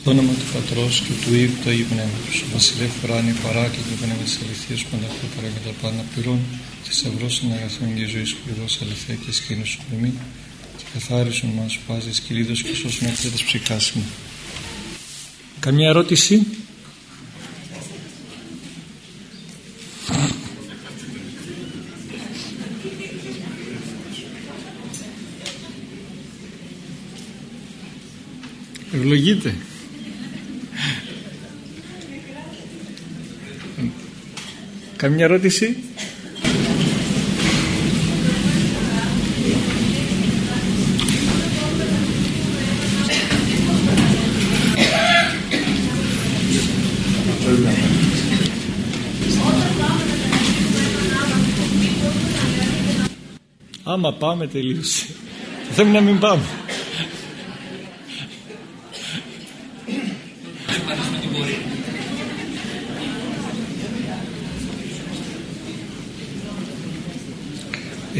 Στο όνομα του Πατρός και του Υιού του Αγίου Πνεύματος. Βασιλεύ Φουράνη, παράκλητο πνεύμα της αληθείας που ανταχθεί παρά και τα πάντα πληρών, θησαυρός των αγαθών και ζωής που δώσει αληθέα και σκήνου σου μη, και καθάρισον μας πάζες και λίδος και σώσον έκτα της ψυχάς μου. Καμιά ερώτηση; Ευλογείτε. Καμιά ερώτηση; Άμα πάμε τελείωσε. Θέλουμε να μην πάμε.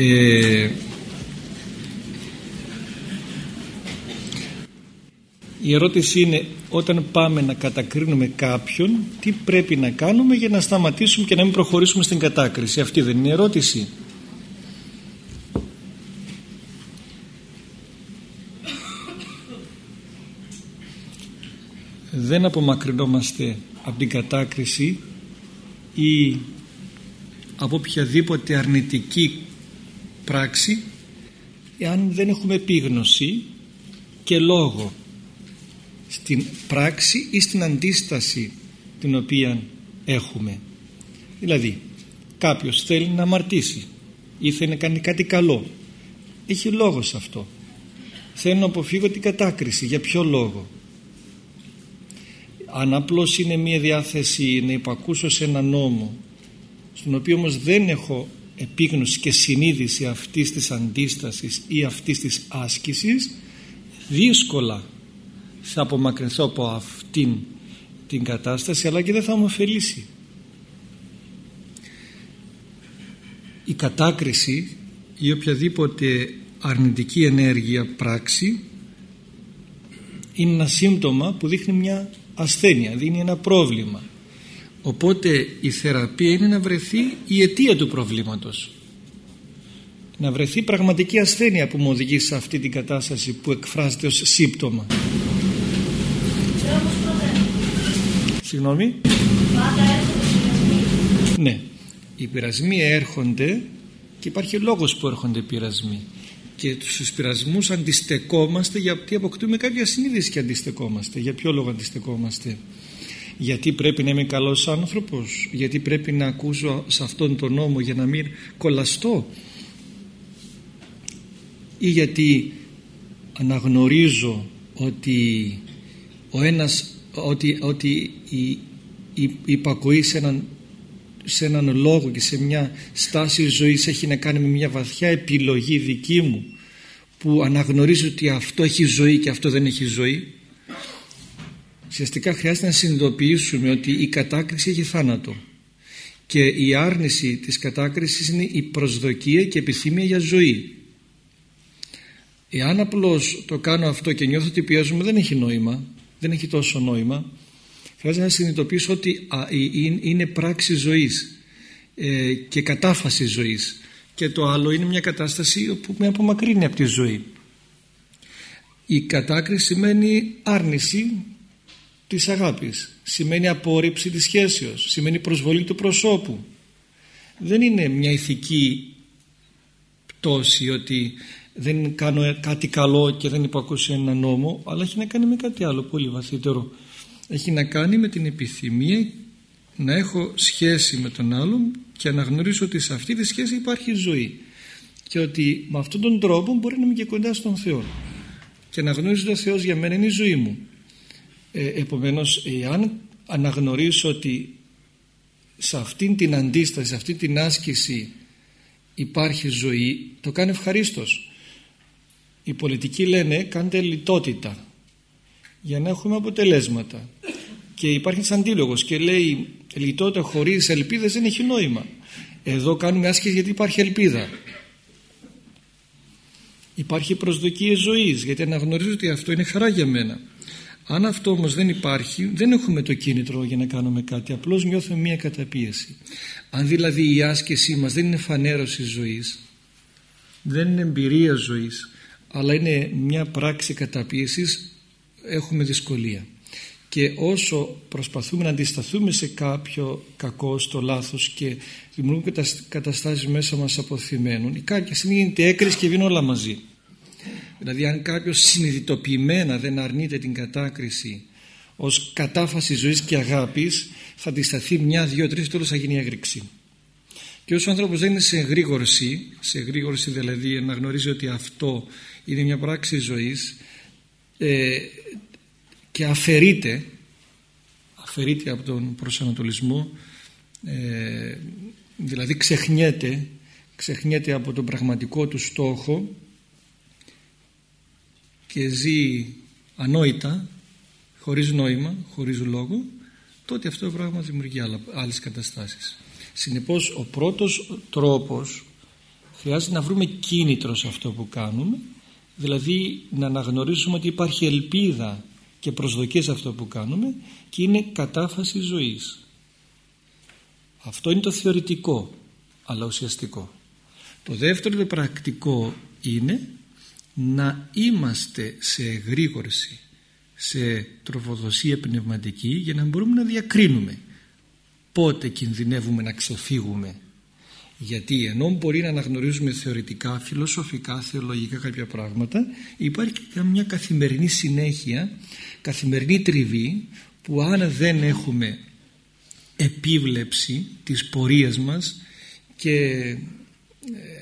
Ε, η ερώτηση είναι όταν πάμε να κατακρίνουμε κάποιον τι πρέπει να κάνουμε για να σταματήσουμε και να μην προχωρήσουμε στην κατάκριση; Αυτή δεν είναι η ερώτηση. Δεν απομακρυνόμαστε από την κατάκριση ή από οποιαδήποτε αρνητική πράξη εάν δεν έχουμε επίγνωση και λόγο στην πράξη ή στην αντίσταση την οποία έχουμε. Δηλαδή κάποιος θέλει να αμαρτήσει ή θέλει να κάνει κάτι καλό. Έχει λόγο σε αυτό. Θέλει να αποφύγω την κατάκριση. Για ποιο λόγο; Αν απλώς είναι μια διάθεση να υπακούσω σε ένα νόμο στον οποίο όμως δεν έχω επίγνωση και συνείδηση αυτής της αντίστασης ή αυτής της άσκησης δύσκολα θα απομακρυνθώ από αυτήν την κατάσταση αλλά και δεν θα μου ωφελήσει. Η κατάκριση ή οποιαδήποτε αρνητική ενέργεια πράξη είναι ένα σύμπτωμα που δείχνει μια ασθένεια, δίνει ένα πρόβλημα οπότε η θεραπεία είναι να βρεθεί η αιτία του προβλήματος. Να βρεθεί πραγματική ασθένεια που μου οδηγεί σε αυτή την κατάσταση που εκφράζεται ως σύμπτωμα. Συγγνώμη. Ναι. Οι πειρασμοί έρχονται και υπάρχει λόγος που έρχονται οι πειρασμοί. Και στους πειρασμούς αντιστεκόμαστε γιατί αποκτούμε κάποια συνείδηση και αντιστεκόμαστε. Για ποιο λόγο αντιστεκόμαστε; Γιατί πρέπει να είμαι καλός άνθρωπος; Γιατί πρέπει να ακούσω σε αυτόν τον νόμο για να μην κολλαστώ ή γιατί αναγνωρίζω ότι ο ένας ότι, ότι η, η, υπακοή σε έναν, σε έναν λόγο και σε μια στάση ζωής έχει να κάνει με μια βαθιά επιλογή δική μου που αναγνωρίζω ότι αυτό έχει ζωή και αυτό δεν έχει ζωή ουσιαστικά χρειάζεται να συνειδητοποιήσουμε ότι η κατάκριση έχει θάνατο και η άρνηση της κατάκρισης είναι η προσδοκία και επιθυμία για ζωή. Εάν απλώς το κάνω αυτό και νιώθω ότι πιέζομαι δεν έχει νόημα δεν έχει τόσο νόημα. Χρειάζεται να συνειδητοποιήσω ότι είναι πράξη ζωής ε, και κατάφαση ζωής. Και το άλλο είναι μια κατάσταση που με απομακρύνει από τη ζωή. Η κατάκριση σημαίνει άρνηση της αγάπης. Σημαίνει απόρριψη της σχέσεως. Σημαίνει προσβολή του προσώπου. Δεν είναι μια ηθική πτώση ότι δεν κάνω κάτι καλό και δεν υπακούσει ένα νόμο αλλά έχει να κάνει με κάτι άλλο πολύ βαθύτερο. Έχει να κάνει με την επιθυμία να έχω σχέση με τον άλλον και να γνωρίσω ότι σε αυτή τη σχέση υπάρχει ζωή. Και ότι με αυτόν τον τρόπο μπορεί να είμαι και κοντά στον Θεό. Και να γνωρίζω ότι ο Θεός για μένα είναι η ζωή μου ε, επομένως εάν αναγνωρίσω ότι σε αυτήν την αντίσταση, σε αυτή την άσκηση υπάρχει ζωή το κάνει ευχαρίστως. Οι πολιτικοί λένε κάντε λιτότητα για να έχουμε αποτελέσματα και υπάρχει ένας αντίλογος και λέει λιτότητα χωρίς ελπίδες δεν έχει νόημα εδώ κάνουμε άσκηση γιατί υπάρχει ελπίδα. Υπάρχει προσδοκία ζωής γιατί αναγνωρίζω ότι αυτό είναι χαρά για μένα Αν αυτό όμως δεν υπάρχει, δεν έχουμε το κίνητρο για να κάνουμε κάτι, απλώς νιώθουμε μία καταπίεση. Αν δηλαδή η άσκησή μας δεν είναι φανέρωση ζωής, δεν είναι εμπειρία ζωής, αλλά είναι μια πράξη καταπίεσης, έχουμε δυσκολία. Και όσο προσπαθούμε να αντισταθούμε σε κάποιο κακό, στο λάθος και δημιουργούμε καταστάσεις μέσα μας αποθυμένων, κάποια στιγμή γίνεται έκρηση και βγαίνουν όλα μαζί. Δηλαδή αν κάποιος συνειδητοποιημένα δεν αρνείται την κατάκριση ως κατάφαση ζωής και αγάπης θα αντισταθεί μια, δύο, τρεις τέλος θα γίνει έγρηξη. Και όσο ο άνθρωπος δεν είναι σε εγρήγορση, σε εγρήγορση δηλαδή να γνωρίζει ότι αυτό είναι μια πράξη ζωής ε, και αφαιρείται, αφαιρείται από τον προσανατολισμό, ε, δηλαδή ξεχνιέται, ξεχνιέται από τον πραγματικό του στόχο και ζει ανόητα, χωρίς νόημα, χωρίς λόγο, τότε αυτό το πράγμα δημιουργεί άλλες καταστάσεις. Συνεπώς ο πρώτος τρόπος χρειάζεται να βρούμε κίνητρο σε αυτό που κάνουμε, δηλαδή να αναγνωρίσουμε ότι υπάρχει ελπίδα και προσδοκίες σε αυτό που κάνουμε και είναι κατάφαση ζωής. Αυτό είναι το θεωρητικό, αλλά ουσιαστικό. Το δεύτερο το πρακτικό είναι να είμαστε σε εγρήγορση, σε τροφοδοσία πνευματική για να μπορούμε να διακρίνουμε πότε κινδυνεύουμε να ξεφύγουμε γιατί ενώ μπορεί να αναγνωρίζουμε θεωρητικά, φιλοσοφικά, θεολογικά κάποια πράγματα υπάρχει και μια καθημερινή συνέχεια, καθημερινή τριβή που αν δεν έχουμε επίβλεψη της πορείας μας και ε,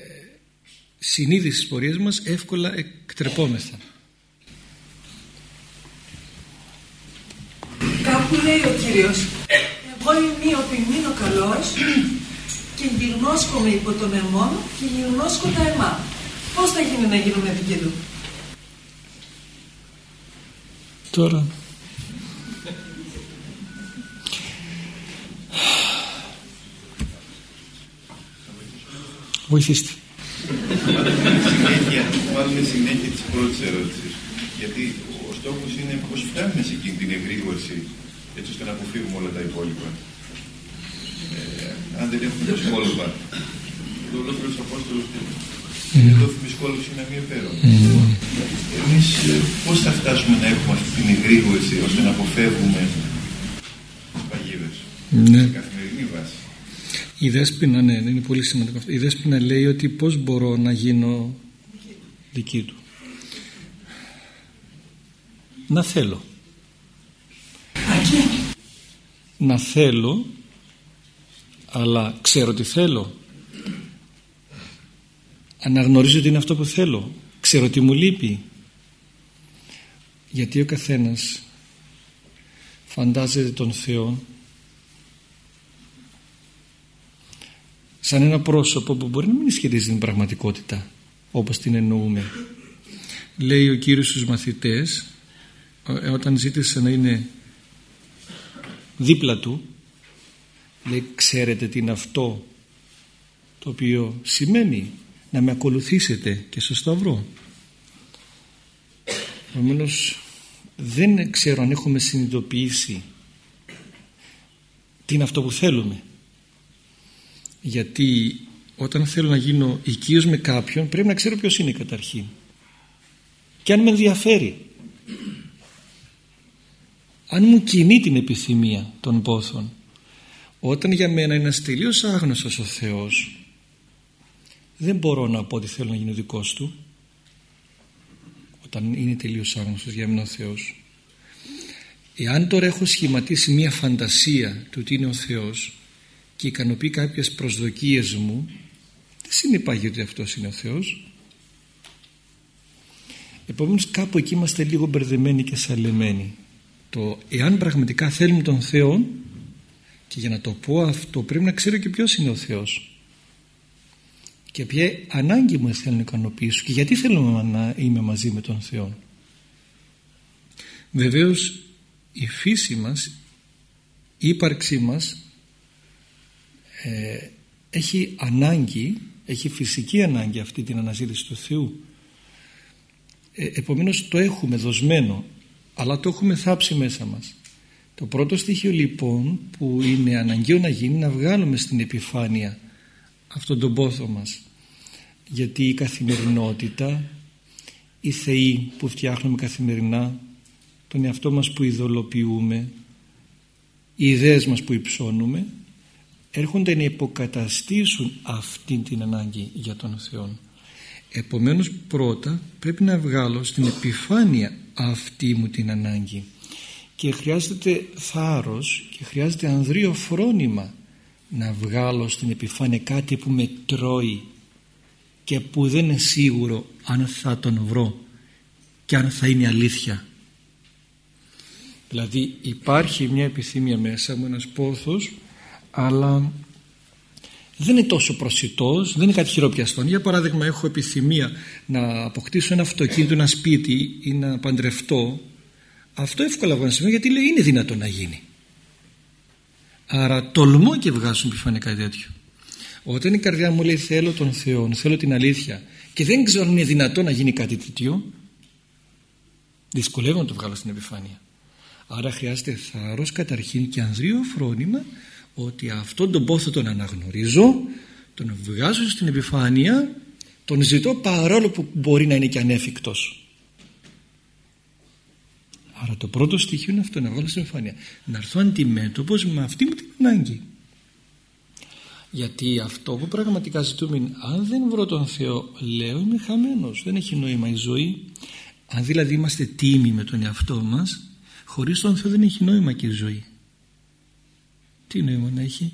συνείδησης της πορείας μας εύκολα εκτρεπόμεθα. Κάπου λέει ο Κύριος εγώ είμαι ο μείνω καλός και γυρνώσκομαι υπό τον αιμόν και γυρνώσκω τα αιμά. Πώς θα γίνει να γίνουμε επικίνδυνο. Τώρα Βοηθήστε. Συνέχεια, βάλουμε συνέχεια της πρώτης ερώτησης. Γιατί ο στόχος είναι πώς φτάνουμε σε εκείνη την εγρήγορση έτσι ώστε να αποφύγουμε όλα τα υπόλοιπα. Ε, αν δεν έχουμε το σκόλπα, το ολόκληρο Απόστολος εδώ φημισκόλος είναι αμοιοπέρον. Εμείς ε, πώς θα φτάσουμε να έχουμε αυτή την εγρήγορση ώστε να αποφεύγουμε τις παγίδες. Ναι. Σε καθημερινή βάση. Η Δέσποινα, ναι, είναι πολύ σημαντικό αυτό. Η Δέσποινα λέει ότι πώς μπορώ να γίνω δική του. Να θέλω. Να θέλω, αλλά ξέρω τι θέλω. Αναγνωρίζω ότι είναι αυτό που θέλω. Ξέρω τι μου λείπει. Γιατί ο καθένας φαντάζεται τον Θεό σαν ένα πρόσωπο που μπορεί να μην σχετίζει την πραγματικότητα όπως την εννοούμε. Λέει ο Κύριος στους μαθητές ε, όταν ζήτησε να είναι δίπλα του λέει ξέρετε τι είναι αυτό το οποίο σημαίνει να με ακολουθήσετε και στο Σταυρό Επομένως, δεν ξέρω αν έχουμε συνειδητοποιήσει τι είναι αυτό που θέλουμε γιατί όταν θέλω να γίνω οικείος με κάποιον πρέπει να ξέρω ποιος είναι καταρχήν. Και αν με ενδιαφέρει. Αν μου κινεί την επιθυμία των πόθων. Όταν για μένα είναι τελείως άγνωστος ο Θεός δεν μπορώ να πω ότι θέλω να γίνω δικός του. Όταν είναι τελείως άγνωστος για μένα ο Θεός. Εάν τώρα έχω σχηματίσει μία φαντασία του τι είναι ο Θεός και ικανοποιεί κάποιες προσδοκίες μου δεν συνεπάγει ότι αυτός είναι ο Θεός. Επομένως κάπου εκεί είμαστε λίγο μπερδεμένοι και σαλεμένοι. Το εάν πραγματικά θέλουμε τον Θεό και για να το πω αυτό πρέπει να ξέρω και ποιος είναι ο Θεός. Και ποια ανάγκη μου θέλω να ικανοποιήσω και γιατί θέλω να είμαι μαζί με τον Θεό. Βεβαίως η φύση μας η ύπαρξή μας ε, έχει ανάγκη έχει φυσική ανάγκη αυτή την αναζήτηση του Θεού. Ε, επομένως το έχουμε δοσμένο αλλά το έχουμε θάψει μέσα μας. Το πρώτο στοιχείο λοιπόν που είναι αναγκαίο να γίνει να βγάλουμε στην επιφάνεια αυτόν τον πόθο μας. Γιατί η καθημερινότητα οι θεοί που φτιάχνουμε καθημερινά τον εαυτό μας που ειδωλοποιούμε οι ιδέες μας που υψώνουμε έρχονται να υποκαταστήσουν αυτή την ανάγκη για τον Θεό. Επομένως πρώτα πρέπει να βγάλω στην επιφάνεια αυτή μου την ανάγκη. Και χρειάζεται θάρρος και χρειάζεται ανδρείο φρόνημα να βγάλω στην επιφάνεια κάτι που με τρώει και που δεν είναι σίγουρο αν θα τον βρω και αν θα είναι αλήθεια. Δηλαδή υπάρχει μια επιθυμία μέσα μου ένας πόθος αλλά δεν είναι τόσο προσιτός, δεν είναι κάτι χειροπιαστό. Για παράδειγμα έχω επιθυμία να αποκτήσω ένα αυτοκίνητο, ένα σπίτι ή να παντρευτώ. Αυτό εύκολα να συμβεί γιατί λέει είναι δυνατό να γίνει. Άρα τολμώ και βγάζω επιφανή κάτι τέτοιο. Όταν η καρδιά μου λέει θέλω τον Θεό, θέλω την αλήθεια και δεν ξέρω αν είναι δυνατό να γίνει κάτι τέτοιο, δυσκολεύω να το βγάλω στην επιφάνεια. Άρα χρειάζεται θάρρος καταρχήν και ανδρείο φρόνημα ότι αυτόν τον πόθο τον αναγνωρίζω, τον βγάζω στην επιφάνεια, τον ζητώ παρόλο που μπορεί να είναι και ανέφικτος. Άρα το πρώτο στοιχείο είναι αυτό να βγάλω στην επιφάνεια. Να έρθω αντιμέτωπος με αυτή μου την ανάγκη. Γιατί αυτό που πραγματικά ζητούμε είναι αν δεν βρω τον Θεό λέω είμαι χαμένος, δεν έχει νόημα η ζωή. Αν δηλαδή είμαστε τίμοι με τον εαυτό μας χωρίς τον Θεό δεν έχει νόημα και η ζωή. Τι νόημα να έχει;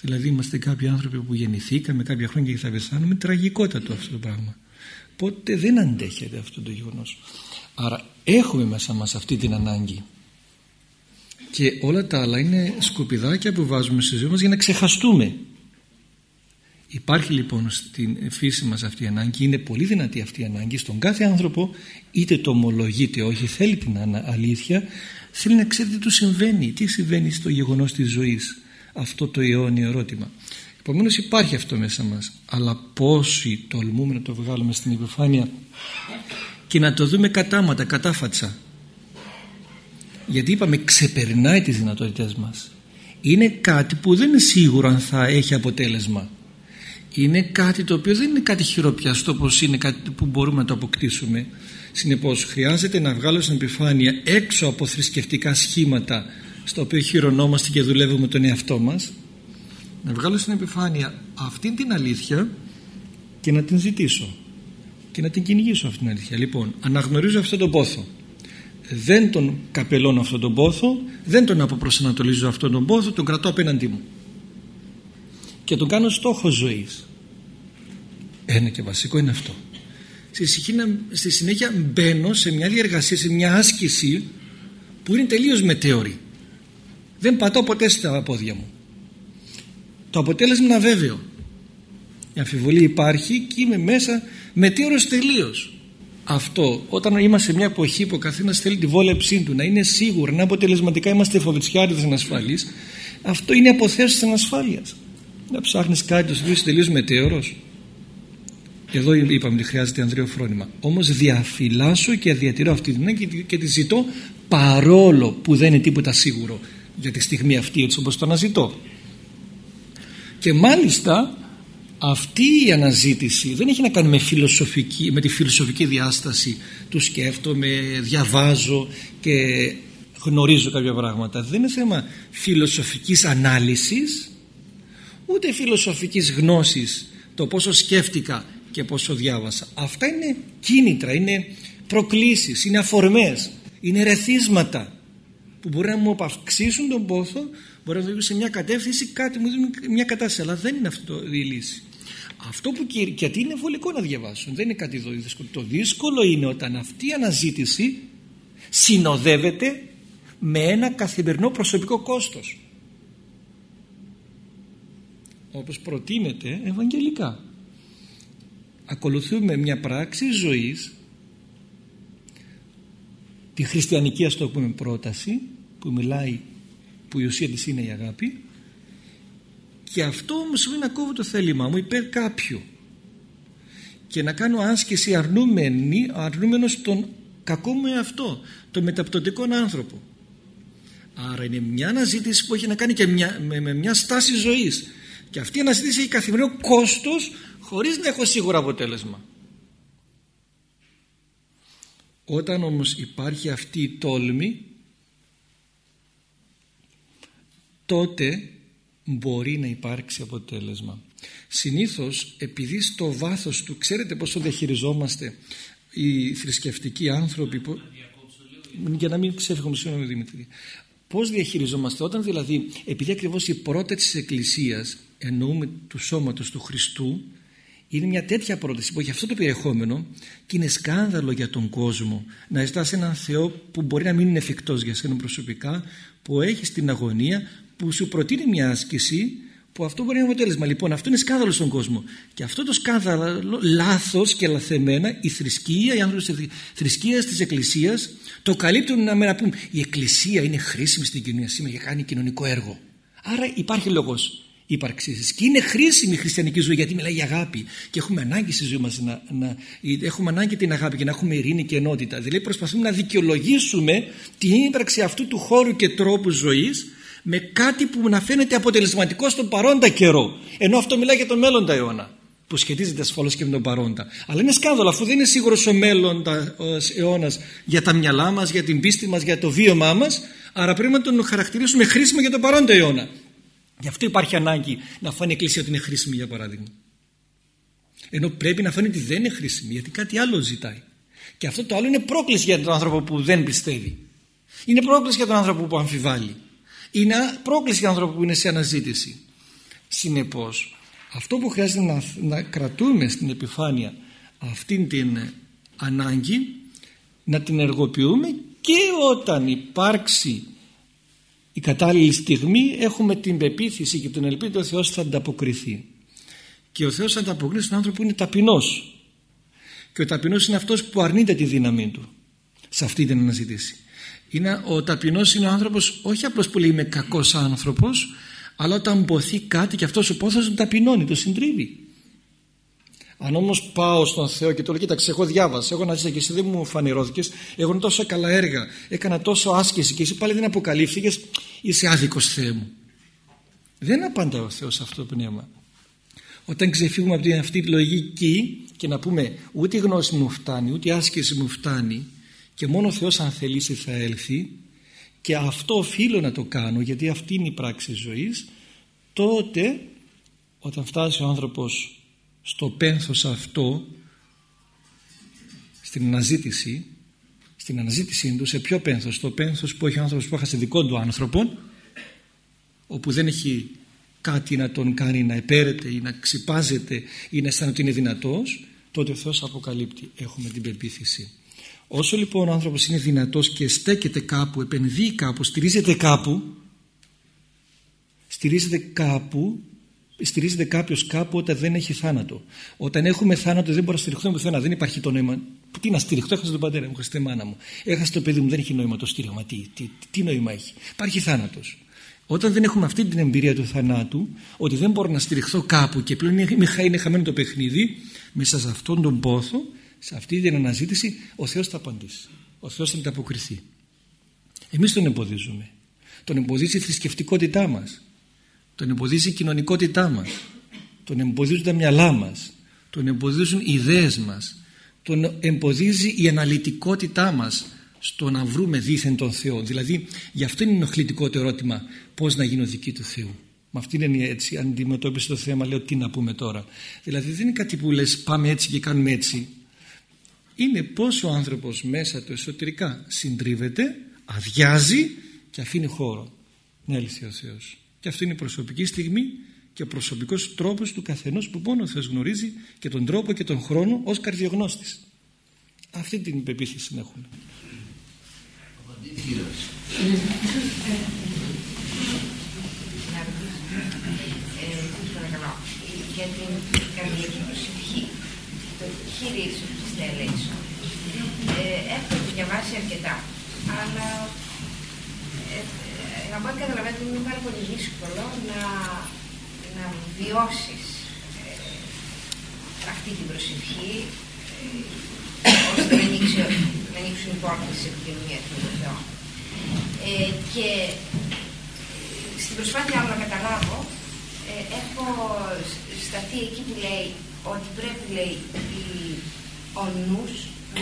Δηλαδή είμαστε κάποιοι άνθρωποι που γεννηθήκαμε κάποια χρόνια και θα πεθάνουμε τραγικότατο αυτό το πράγμα. Πότε δεν αντέχεται αυτό το γεγονός. Άρα έχουμε μέσα μας αυτή την ανάγκη. Και όλα τα άλλα είναι σκουπιδάκια που βάζουμε στη ζωή μας για να ξεχαστούμε. Υπάρχει λοιπόν στην φύση μας αυτή η ανάγκη, είναι πολύ δυνατή αυτή η ανάγκη στον κάθε άνθρωπο είτε το ομολογείται όχι θέλει την αλήθεια θέλει να ξέρει τι του συμβαίνει, τι συμβαίνει στο γεγονός της ζωής. Αυτό το αιώνιο ερώτημα. Επομένως υπάρχει αυτό μέσα μας. Αλλά πόσοι τολμούμε να το βγάλουμε στην επιφάνεια και να το δούμε κατάματα, κατάφατσα. Γιατί είπαμε ξεπερνάει τις δυνατότητες μας. Είναι κάτι που δεν είναι σίγουρο αν θα έχει αποτέλεσμα. Είναι κάτι το οποίο δεν είναι κάτι χειροπιαστό όπως είναι κάτι που μπορούμε να το αποκτήσουμε συνεπώς χρειάζεται να βγάλω στην επιφάνεια έξω από θρησκευτικά σχήματα στα οποία χειρονόμαστε και δουλεύουμε τον εαυτό μας. Να βγάλω στην επιφάνεια αυτή την αλήθεια και να την ζητήσω. Και να την κυνηγήσω αυτή την αλήθεια. Λοιπόν αναγνωρίζω αυτόν τον πόθο. Δεν τον καπελώνω αυτόν τον πόθο δεν τον αποπροσανατολίζω αυτόν τον πόθο τον κρατώ απέναντί μου. Και τον κάνω στόχο ζωής. Ένα και βασικό είναι αυτό στη συνέχεια μπαίνω σε μια διεργασία σε μια άσκηση που είναι τελείως μετέωρη. Δεν πατώ ποτέ στα πόδια μου. Το αποτέλεσμα είναι αβέβαιο. Η αμφιβολία υπάρχει και είμαι μέσα μετέωρος τελείως. Αυτό όταν είμαστε σε μια εποχή που ο καθένας θέλει τη βόλεψή του να είναι σίγουρο να αποτελεσματικά είμαστε φοβητσιάριδες ανασφαλείς αυτό είναι αποθέσεις της ανασφάλειας. Να ψάχνεις κάτι το οποίο είσαι τελείως μετέωρος εδώ είπαμε ότι χρειάζεται ανδρείο φρόνημα. Όμως διαφυλάσσω και διατηρώ αυτή την ανάγκη και τη ζητώ παρόλο που δεν είναι τίποτα σίγουρο για τη στιγμή αυτή έτσι όπως το αναζητώ. Και μάλιστα αυτή η αναζήτηση δεν έχει να κάνει με, φιλοσοφική, με τη φιλοσοφική διάσταση. Του σκέφτομαι, διαβάζω και γνωρίζω κάποια πράγματα. Δεν είναι θέμα φιλοσοφικής ανάλυσης ούτε φιλοσοφικής γνώσης το πόσο σκέφτηκα και πόσο διάβασα. Αυτά είναι κίνητρα, είναι προκλήσεις, είναι αφορμές είναι ρεθίσματα που μπορεί να μου αυξήσουν τον πόθο μπορεί να οδηγήσουν σε μια κατεύθυνση κάτι μου δίνει μια κατάσταση αλλά δεν είναι αυτό η λύση. Αυτό που και, γιατί είναι βολικό να διαβάσουν δεν είναι κάτι δύσκολο. Το δύσκολο είναι όταν αυτή η αναζήτηση συνοδεύεται με ένα καθημερινό προσωπικό κόστος. Όπως προτείνεται ευαγγελικά ακολουθούμε μια πράξη ζωής τη χριστιανική ας το πούμε πρόταση που μιλάει που η ουσία της είναι η αγάπη και αυτό όμως είναι να κόβω το θέλημά μου υπέρ κάποιου και να κάνω άσκηση αρνούμενη, αρνούμενος των κακό μου αυτό, το μεταπτωτικό άνθρωπο. Άρα είναι μια αναζήτηση που έχει να κάνει και μια, με, με μια στάση ζωής. Και αυτή η αναζήτηση έχει καθημερινό κόστος χωρίς να έχω σίγουρα αποτέλεσμα. Όταν όμως υπάρχει αυτή η τόλμη τότε μπορεί να υπάρξει αποτέλεσμα. Συνήθως επειδή στο βάθος του ξέρετε πόσο διαχειριζόμαστε οι θρησκευτικοί άνθρωποι που... για να μην ξέφυγουμε συγγνώμη Δημήτρη πώς διαχειριζόμαστε όταν δηλαδή επειδή ακριβώς η πρώτη της Εκκλησίας εννοούμε τους σώματος του Χριστού είναι μια τέτοια πρόταση που έχει αυτό το περιεχόμενο και είναι σκάνδαλο για τον κόσμο να ζητάς έναν Θεό που μπορεί να μην είναι εφικτός για σένα προσωπικά που έχει στην αγωνία που σου προτείνει μια άσκηση που αυτό μπορεί να είναι αποτέλεσμα. Λοιπόν, αυτό είναι σκάνδαλο στον κόσμο. Και αυτό το σκάνδαλο, λάθος και λαθεμένα, η θρησκεία, οι άνθρωποι της θρησκείας της Εκκλησίας το καλύπτουν να με πούμε η Εκκλησία είναι χρήσιμη στην κοινωνία σήμερα και κάνει κοινωνικό έργο. Άρα υπάρχει λόγος ύπαρξή τη. Και είναι χρήσιμη η χριστιανική ζωή γιατί μιλάει για αγάπη. Και έχουμε ανάγκη στη ζωή μας να, να, έχουμε ανάγκη την αγάπη και να έχουμε ειρήνη και ενότητα. Δηλαδή προσπαθούμε να δικαιολογήσουμε την ύπαρξη αυτού του χώρου και τρόπου ζωής με κάτι που να φαίνεται αποτελεσματικό στον παρόντα καιρό. Ενώ αυτό μιλάει για τον μέλλοντα αιώνα που σχετίζεται ασφαλώς και με τον παρόντα. Αλλά είναι σκάνδαλο αφού δεν είναι σίγουρος ο μέλλοντα αιώνας για τα μυαλά μας, για την πίστη μας, για το βίωμά μας, άρα πρέπει να τον χαρακτηρίσουμε χρήσιμο για τον παρόντα αιώνα. Γι' αυτό υπάρχει ανάγκη να φάνει η Εκκλησία ότι είναι χρήσιμη για παράδειγμα. Ενώ πρέπει να φάνει ότι δεν είναι χρήσιμη γιατί κάτι άλλο ζητάει. Και αυτό το άλλο είναι πρόκληση για τον άνθρωπο που δεν πιστεύει. Είναι πρόκληση για τον άνθρωπο που αμφιβάλλει. Είναι πρόκληση για τον άνθρωπο που είναι σε αναζήτηση. Συνεπώς, αυτό που χρειάζεται να, να κρατούμε στην επιφάνεια αυτήν την ανάγκη, να την εργοποιούμε και όταν υπάρξει η κατάλληλη στιγμή έχουμε την πεποίθηση και την ελπίδα ότι ο Θεός θα ανταποκριθεί. Και ο Θεός θα ανταποκριθεί στον άνθρωπο που είναι ταπεινός. Και ο ταπεινός είναι αυτός που αρνείται τη δύναμή του σε αυτή την αναζήτηση. Είναι, ο ταπεινός είναι ο άνθρωπος όχι απλώς που λέει είμαι κακός άνθρωπος αλλά όταν μποθεί κάτι και αυτός ο πόθος τον ταπεινώνει, τον συντρίβει. Αν όμως πάω στον Θεό και του λέω: Κοίταξε, εγώ διάβασα, εγώ να ζήσω και εσύ δεν μου φανερώθηκε, έχω τόσα καλά έργα, έκανα τόσο άσκηση και εσύ πάλι δεν αποκαλύφθηκες, είσαι άδικος Θεέ μου. Δεν απαντά ο Θεός αυτό το πνεύμα. Όταν ξεφύγουμε από αυτή τη λογική και να πούμε ούτε η γνώση μου φτάνει, ούτε η άσκηση μου φτάνει, και μόνο ο Θεός αν θελήσει θα έλθει και αυτό οφείλω να το κάνω γιατί αυτή είναι η πράξη ζωής τότε όταν φτάσει ο άνθρωπος στο πένθος αυτό στην αναζήτηση στην αναζήτησή του σε ποιο πένθος στο πένθος που έχει ο άνθρωπος που έχασε δικό του άνθρωπο όπου δεν έχει κάτι να τον κάνει να επέρεται ή να ξυπάζεται ή να αισθάνεται ότι είναι δυνατός τότε ο Θεός αποκαλύπτει έχουμε την πεποίθηση Όσο λοιπόν ο άνθρωπος είναι δυνατός και στέκεται κάπου, επενδύει κάπου, στηρίζεται κάπου, στηρίζεται κάπου, στηρίζεται κάποιος κάπου όταν δεν έχει θάνατο. Όταν έχουμε θάνατο δεν μπορώ να στηριχθώ πουθενά, δεν υπάρχει το νόημα. Τι να στηριχθώ, έχασα τον πατέρα μου, έχασα τη μάνα μου, έχασα το παιδί μου, δεν έχει νόημα το στήριγμα. Τι, τι, τι νόημα έχει. Υπάρχει θάνατος. Όταν δεν έχουμε αυτή την εμπειρία του θανάτου, ότι δεν μπορώ να στηριχθώ κάπου και πλέον είναι χαμένο το παιχνίδι, μέσα σε αυτόν τον πόθο σε αυτή την αναζήτηση ο Θεός θα απαντήσει. Ο Θεός θα ανταποκριθεί. Εμείς τον εμποδίζουμε. Τον εμποδίζει η θρησκευτικότητά μας. Τον εμποδίζει η κοινωνικότητά μας. Τον εμποδίζουν τα μυαλά μας. Τον εμποδίζουν οι ιδέες μας. Τον εμποδίζει η αναλυτικότητά μας στο να βρούμε δίθεν τον Θεό. Δηλαδή γι' αυτό είναι ενοχλητικό το ερώτημα πώς να γίνω δική του Θεού. Με αυτήν την έτσι αντιμετώπιση το θέμα λέω τι να πούμε τώρα. Δηλαδή δεν είναι κάτι που λες πάμε έτσι και κάνουμε έτσι είναι πως ο άνθρωπος μέσα του εσωτερικά συντρίβεται, αδειάζει και αφήνει χώρο. Ναι, έλυσε ο Θεός. Και αυτή είναι η προσωπική στιγμή και ο προσωπικός τρόπος του καθενός που μόνο ο Θεός γνωρίζει και τον τρόπο και τον χρόνο ως καρδιογνώστης. Αυτή την υπεποίθηση έχουμε. για την καρδιακή προσευχή. Το Eleison. Ε, έχω διαβάσει αρκετά, αλλά ε, ε, από ό,τι καταλαβαίνω είναι πάρα πολύ δύσκολο να, να βιώσεις ε, αυτή την προσευχή ώστε να, ανοίξει, να ανοίξουν οι πόρτες της επικοινωνίας με τον Θεό. Ε, και στην προσπάθειά μου να καταλάβω, ε, έχω σταθεί εκεί που λέει ότι πρέπει, λέει, η, ο νους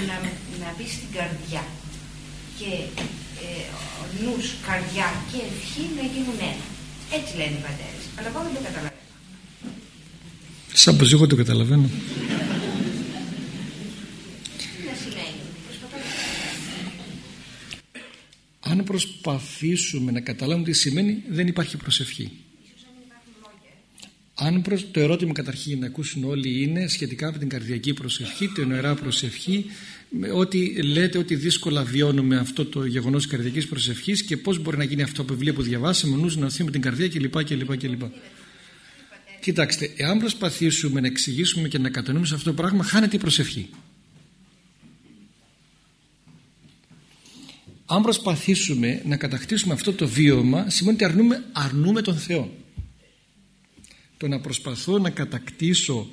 να, να μπει στην καρδιά. Και ε, ο νους, καρδιά και ευχή να γίνουν ένα. Έτσι λένε οι πατέρες. Αλλά εγώ δεν το καταλαβαίνω. Σαν πως εγώ το καταλαβαίνω. Αν προσπαθήσουμε να καταλάβουμε τι σημαίνει, δεν υπάρχει προσευχή. Αν προς, το ερώτημα καταρχήν να ακούσουν όλοι είναι σχετικά με την καρδιακή προσευχή, την νερά προσευχή, ότι λέτε ότι δύσκολα βιώνουμε αυτό το γεγονός της καρδιακής προσευχής και πώς μπορεί να γίνει αυτό που βιβλία που διαβάσαμε, ο νους να με την καρδιά κλπ. κλπ, κλπ. Κοιτάξτε, εάν προσπαθήσουμε να εξηγήσουμε και να κατανοούμε σε αυτό το πράγμα, χάνεται η προσευχή. Αν προσπαθήσουμε να κατακτήσουμε αυτό το βίωμα, σημαίνει ότι αρνούμε, αρνούμε τον Θεό. Το να προσπαθώ να κατακτήσω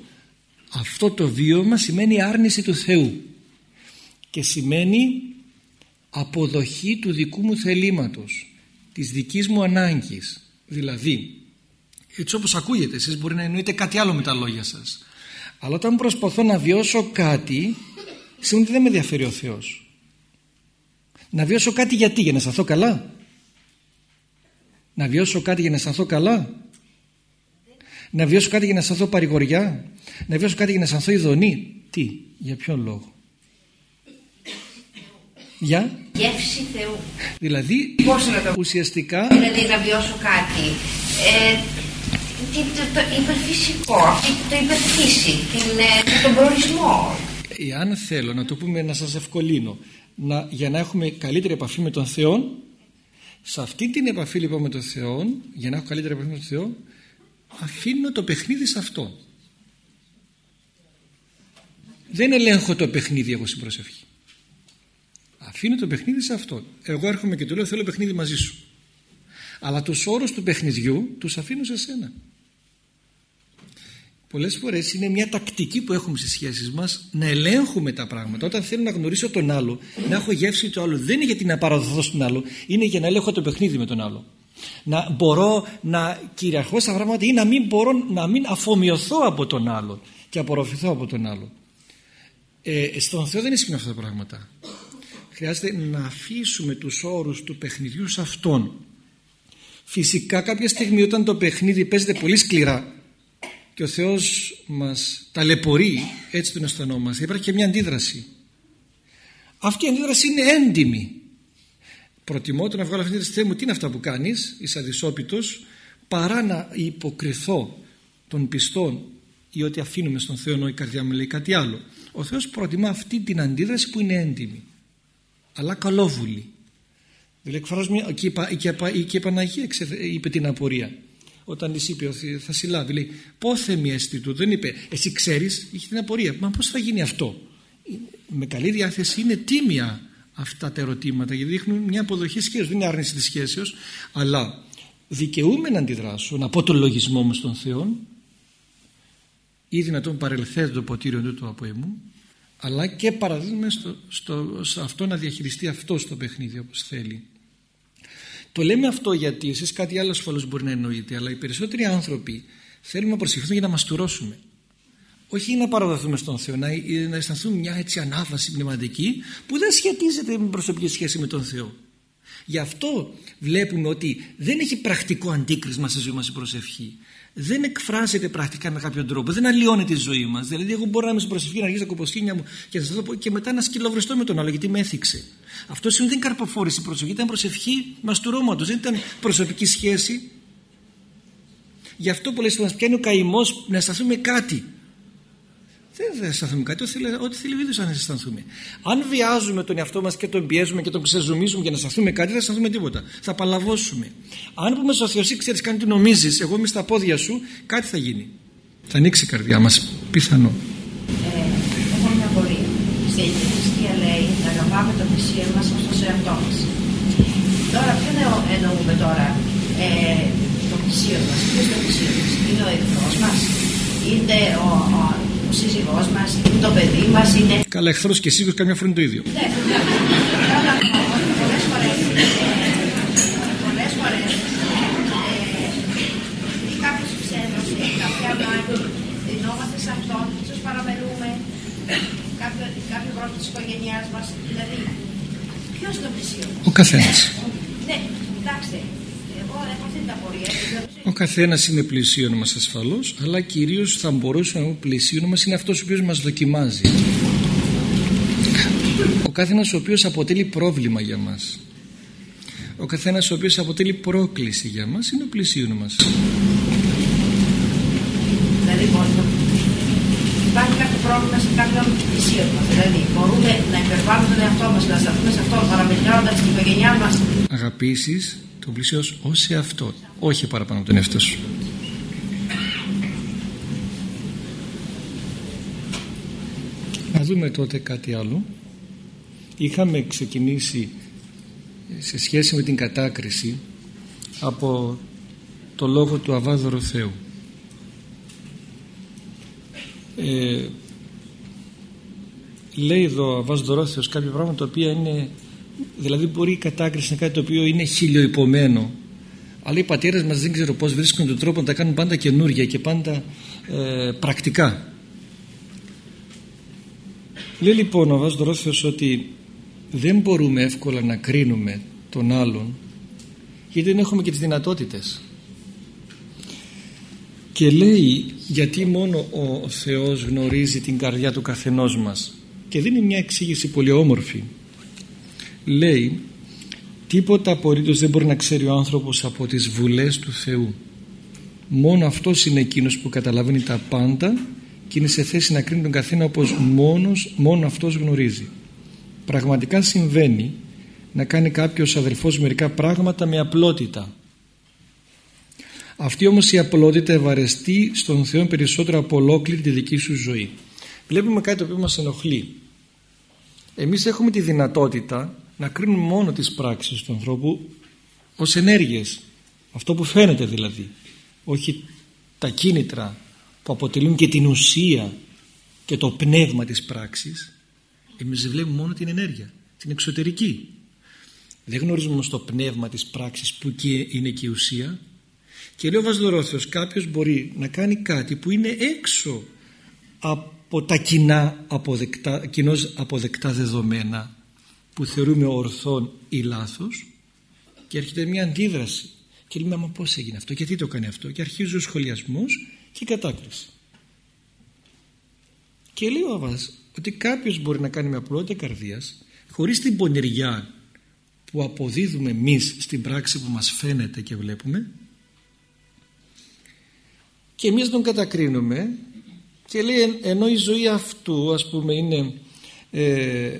αυτό το βίωμα σημαίνει άρνηση του Θεού και σημαίνει αποδοχή του δικού μου θελήματος, της δικής μου ανάγκης. Δηλαδή, έτσι όπως ακούγεται εσείς μπορεί να εννοείτε κάτι άλλο με τα λόγια σας. Αλλά όταν προσπαθώ να βιώσω κάτι σημαίνει ότι δεν με ενδιαφέρει ο Θεός. Να βιώσω κάτι γιατί για να αισθανθώ καλά. Να βιώσω κάτι για να αισθανθώ καλά. Να βιώσω κάτι για να αισθανθώ παρηγοριά. Να βιώσω κάτι για να αισθανθώ ειδονή. Τι, για ποιον λόγο; Για; Γεύση Θεού. Δηλαδή Πώς να το... ουσιαστικά δηλαδή να βιώσω κάτι. Ε, το, το υπερφυσικό, το υπερφύση, την, ε, τον προορισμό. Εάν θέλω να το πούμε να σας ευκολύνω να, για να έχουμε καλύτερη επαφή με τον Θεό σε αυτή την επαφή λοιπόν με τον Θεό για να έχω καλύτερη επαφή με τον Θεό αφήνω το παιχνίδι σε αυτό δεν ελέγχω το παιχνίδι εγώ στην προσευχή αφήνω το παιχνίδι σε αυτό εγώ έρχομαι και του λέω θέλω παιχνίδι μαζί σου αλλά τους όρους του παιχνιδιού τους αφήνω σε σένα. Πολλές φορές είναι μια τακτική που έχουμε στις σχέσεις μας να ελέγχουμε τα πράγματα. Όταν θέλω να γνωρίσω τον άλλο να έχω γεύση του άλλου δεν είναι γιατί να παραδοθώ στον άλλο είναι για να ελέγχω το παιχνίδι με τον άλλο. Να μπορώ να κυριαρχώ στα πράγματα ή να μην μπορώ να μην αφομοιωθώ από τον άλλο και απορροφηθώ από τον άλλο. Ε, στον Θεό δεν ισχύουν αυτά τα πράγματα χρειάζεται να αφήσουμε τους όρους του παιχνιδιού σε Αυτόν. Φυσικά κάποια στιγμή όταν το παιχνίδι παίζεται πολύ σκληρά και ο Θεός μας ταλαιπωρεί έτσι τον αισθανόμαστε υπάρχει και μια αντίδραση. Αυτή η αντίδραση είναι έντιμη. Προτιμώ το να βγάλω αυτή τη θέση μου τι είναι αυτά που κάνεις είσαι αδυσόπιτος παρά να υποκριθώ των πιστών ή ότι αφήνουμε στον Θεό ενώ η καρδιά μου λέει κάτι άλλο ο Θεός προτιμά αυτή την αντίδραση που είναι έντιμη αλλά καλόβουλη. Δηλαδή εκφράζω μια και, η, και η Παναγία είπε την απορία. Όταν της είπε ότι θα συλλάβει λέει πόθε αίσθη του δεν είπε εσύ ξέρεις είχε την απορία. Μα πώς θα γίνει αυτό; Με καλή διάθεση είναι τίμια αυτά τα ερωτήματα γιατί δείχνουν μια αποδοχή σχέσεως. Δεν είναι άρνηση της σχέσεως αλλά δικαιούμαι να αντιδράσω να πω τον λογισμό μου στον Θεό ή δυνατόν παρελθέτω το ποτήριο του από εμού αλλά και παραδείγουμε στο, στο, στο, αυτό να διαχειριστεί αυτό το παιχνίδι όπως θέλει. Το λέμε αυτό γιατί εσείς κάτι άλλο ασφαλώς μπορεί να εννοείτε αλλά οι περισσότεροι άνθρωποι θέλουν να προσευχηθούν για να μας τουρώσουμε όχι να παραδοθούμε στον Θεό να, να αισθανθούμε μια έτσι ανάβαση πνευματική που δεν σχετίζεται με προσωπική σχέση με τον Θεό. Γι' αυτό βλέπουμε ότι δεν έχει πρακτικό αντίκρισμα στη ζωή μας η προσευχή δεν εκφράζεται πρακτικά με κάποιον τρόπο, δεν αλλοιώνει τη ζωή μας. Δηλαδή, εγώ μπορώ να είμαι στην προσευχή, να αρχίσω τα κοποσκίνια μου και, θα πω, και μετά να σκυλοβριστώ με τον άλλο γιατί με έθιξε. Αυτό σημαίνει δεν καρποφόρησε η προσευχή, ήταν προσευχή μαστουρώματο, δεν ήταν προσωπική σχέση. Γι' αυτό πολλές φορές μας πιάνει ο καημός να αισθανθούμε κάτι. Δεν θα αισθανθούμε κάτι, ό,τι θέλει ο ίδιος να αισθανθούμε. Αν βιάζουμε τον εαυτό μας και τον πιέζουμε και τον ξεζουμίζουμε για να αισθανθούμε κάτι, δεν θα αισθανθούμε τίποτα. Θα παλαβώσουμε. Αν πούμε στο Θεό, ξέρεις κάνει τι νομίζεις, εγώ είμαι στα πόδια σου, κάτι θα γίνει. Θα ανοίξει η καρδιά μας. Πιθανό. Ε, έχω μια απορία. Στην Αγία Χριστία λέει να αγαπάμε τον Μεσσία μας ως τον εαυτός μας. Τώρα, ποιον εννοούμε τώρα ε, το πλησίο μας, ποιος είναι το πλησίο μας, είναι ο εχθρός μας, είναι ο, ο ο σύζυγός μας, είναι το παιδί μας, είναι... Καλά, εχθρός και σύζυγος καμιά φορά είναι το ίδιο. Ναι, πολλές φορές, πολλές φορές, ε, ή κάποιος ξένος ή κάποια μάχη, δινόμαστε σε αυτόν, ίσως παραμελούμε κάποιο, κάποιο πρόβλημα της οικογένειάς μας, δηλαδή, ποιος το πλησίον. Ο καθένας. Ναι, κοιτάξτε, εγώ έχω αυτή την απορία. Ο καθένας είναι πλησίον μας ασφαλώς, αλλά κυρίως θα μπορούσαμε να πούμε πλησίον μας είναι αυτός ο οποίος μας δοκιμάζει. Ο καθένας ο οποίος αποτελεί πρόβλημα για μας. Ο καθένας ο οποίος αποτελεί πρόκληση για μας είναι ο πλησίον μας. Δηλαδή, μπορούμε, υπάρχει κάποιο πρόβλημα σε κάποιον πλησίον μας. Δηλαδή, μπορούμε να υπερβάλλουμε τον εαυτό μας, να σταθούμε σε αυτό, παραμετρώνοντας την οικογένειά μας. Αγαπήσεις τον πλησίον ως σε αυτό, όχι παραπάνω από τον εαυτό σου. Να δούμε τότε κάτι άλλο. Είχαμε ξεκινήσει σε σχέση με την κατάκριση από το λόγο του Αβάδωρου Θεού. Ε, λέει εδώ ο Αβάς Δωρόθεος κάποια πράγματα τα οποία είναι δηλαδή μπορεί η κατάκριση να κάτι το οποίο είναι χιλιοϊπωμένο αλλά οι πατέρες μας δεν ξέρω πως βρίσκουν τον τρόπο να τα κάνουν πάντα καινούργια και πάντα ε, πρακτικά. Λέει λοιπόν ο Αβάς Δωρόθεος ότι δεν μπορούμε εύκολα να κρίνουμε τον άλλον γιατί δεν έχουμε και τις δυνατότητες. Και λέει γιατί μόνο ο Θεός γνωρίζει την καρδιά του καθενός μας και δίνει μια εξήγηση πολύ όμορφη λέει τίποτα απολύτως δεν μπορεί να ξέρει ο άνθρωπος από τις βουλές του Θεού. Μόνο αυτός είναι εκείνος που καταλαβαίνει τα πάντα και είναι σε θέση να κρίνει τον καθένα όπως μόνος, μόνο αυτός γνωρίζει. Πραγματικά συμβαίνει να κάνει κάποιος αδερφός μερικά πράγματα με απλότητα. Αυτή όμως η απλότητα ευαρεστεί στον Θεό περισσότερο από ολόκληρη τη δική σου ζωή βλέπουμε κάτι το οποίο μας ενοχλεί. Εμείς έχουμε τη δυνατότητα να κρίνουμε μόνο τις πράξεις του ανθρώπου ως ενέργειες. Αυτό που φαίνεται δηλαδή. Όχι τα κίνητρα που αποτελούν και την ουσία και το πνεύμα της πράξης. Εμείς βλέπουμε μόνο την ενέργεια την εξωτερική. Δεν γνωρίζουμε όμως το πνεύμα της πράξης που και είναι και η ουσία. Και λέει ο Βασδωρόθεος κάποιος μπορεί να κάνει κάτι που είναι έξω από τα κοινά αποδεκτά, κοινώς αποδεκτά δεδομένα που θεωρούμε ορθόν ή λάθος και έρχεται μια αντίδραση. Και λέμε μα πώς έγινε αυτό, γιατί το κάνει αυτό και αρχίζει ο σχολιασμός και η κατάκριση και λέει ο Αβάς ότι κάποιος μπορεί να κάνει με απλότητα καρδίας χωρίς την πονηριά που αποδίδουμε εμείς στην πράξη που μας φαίνεται και βλέπουμε και εμείς τον κατακρίνουμε και λέει ενώ η ζωή αυτού ας πούμε είναι ε,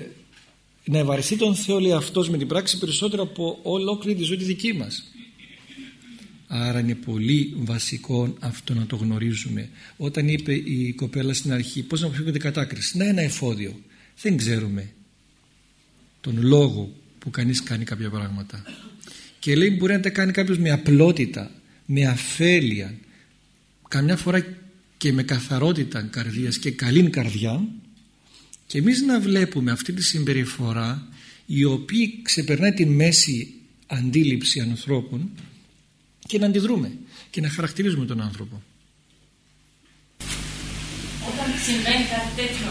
να ευαρεστεί τον Θεό λέει αυτός με την πράξη περισσότερο από ολόκληρη τη ζωή τη δική μας. Άρα είναι πολύ βασικό αυτό να το γνωρίζουμε. Όταν είπε η κοπέλα στην αρχή πως να αποφύγουμε την κατάκριση; Να ένα εφόδιο. Δεν ξέρουμε τον λόγο που κανείς κάνει κάποια πράγματα. Και λέει μπορεί να τα κάνει κάποιος με απλότητα με αφέλεια καμιά φορά και με καθαρότητα καρδίας και καλή καρδιά και εμείς να βλέπουμε αυτή τη συμπεριφορά η οποία ξεπερνάει τη μέση αντίληψη ανθρώπων και να αντιδρούμε και να χαρακτηρίζουμε τον άνθρωπο. Όταν συμβαίνει κάτι τέτοιο,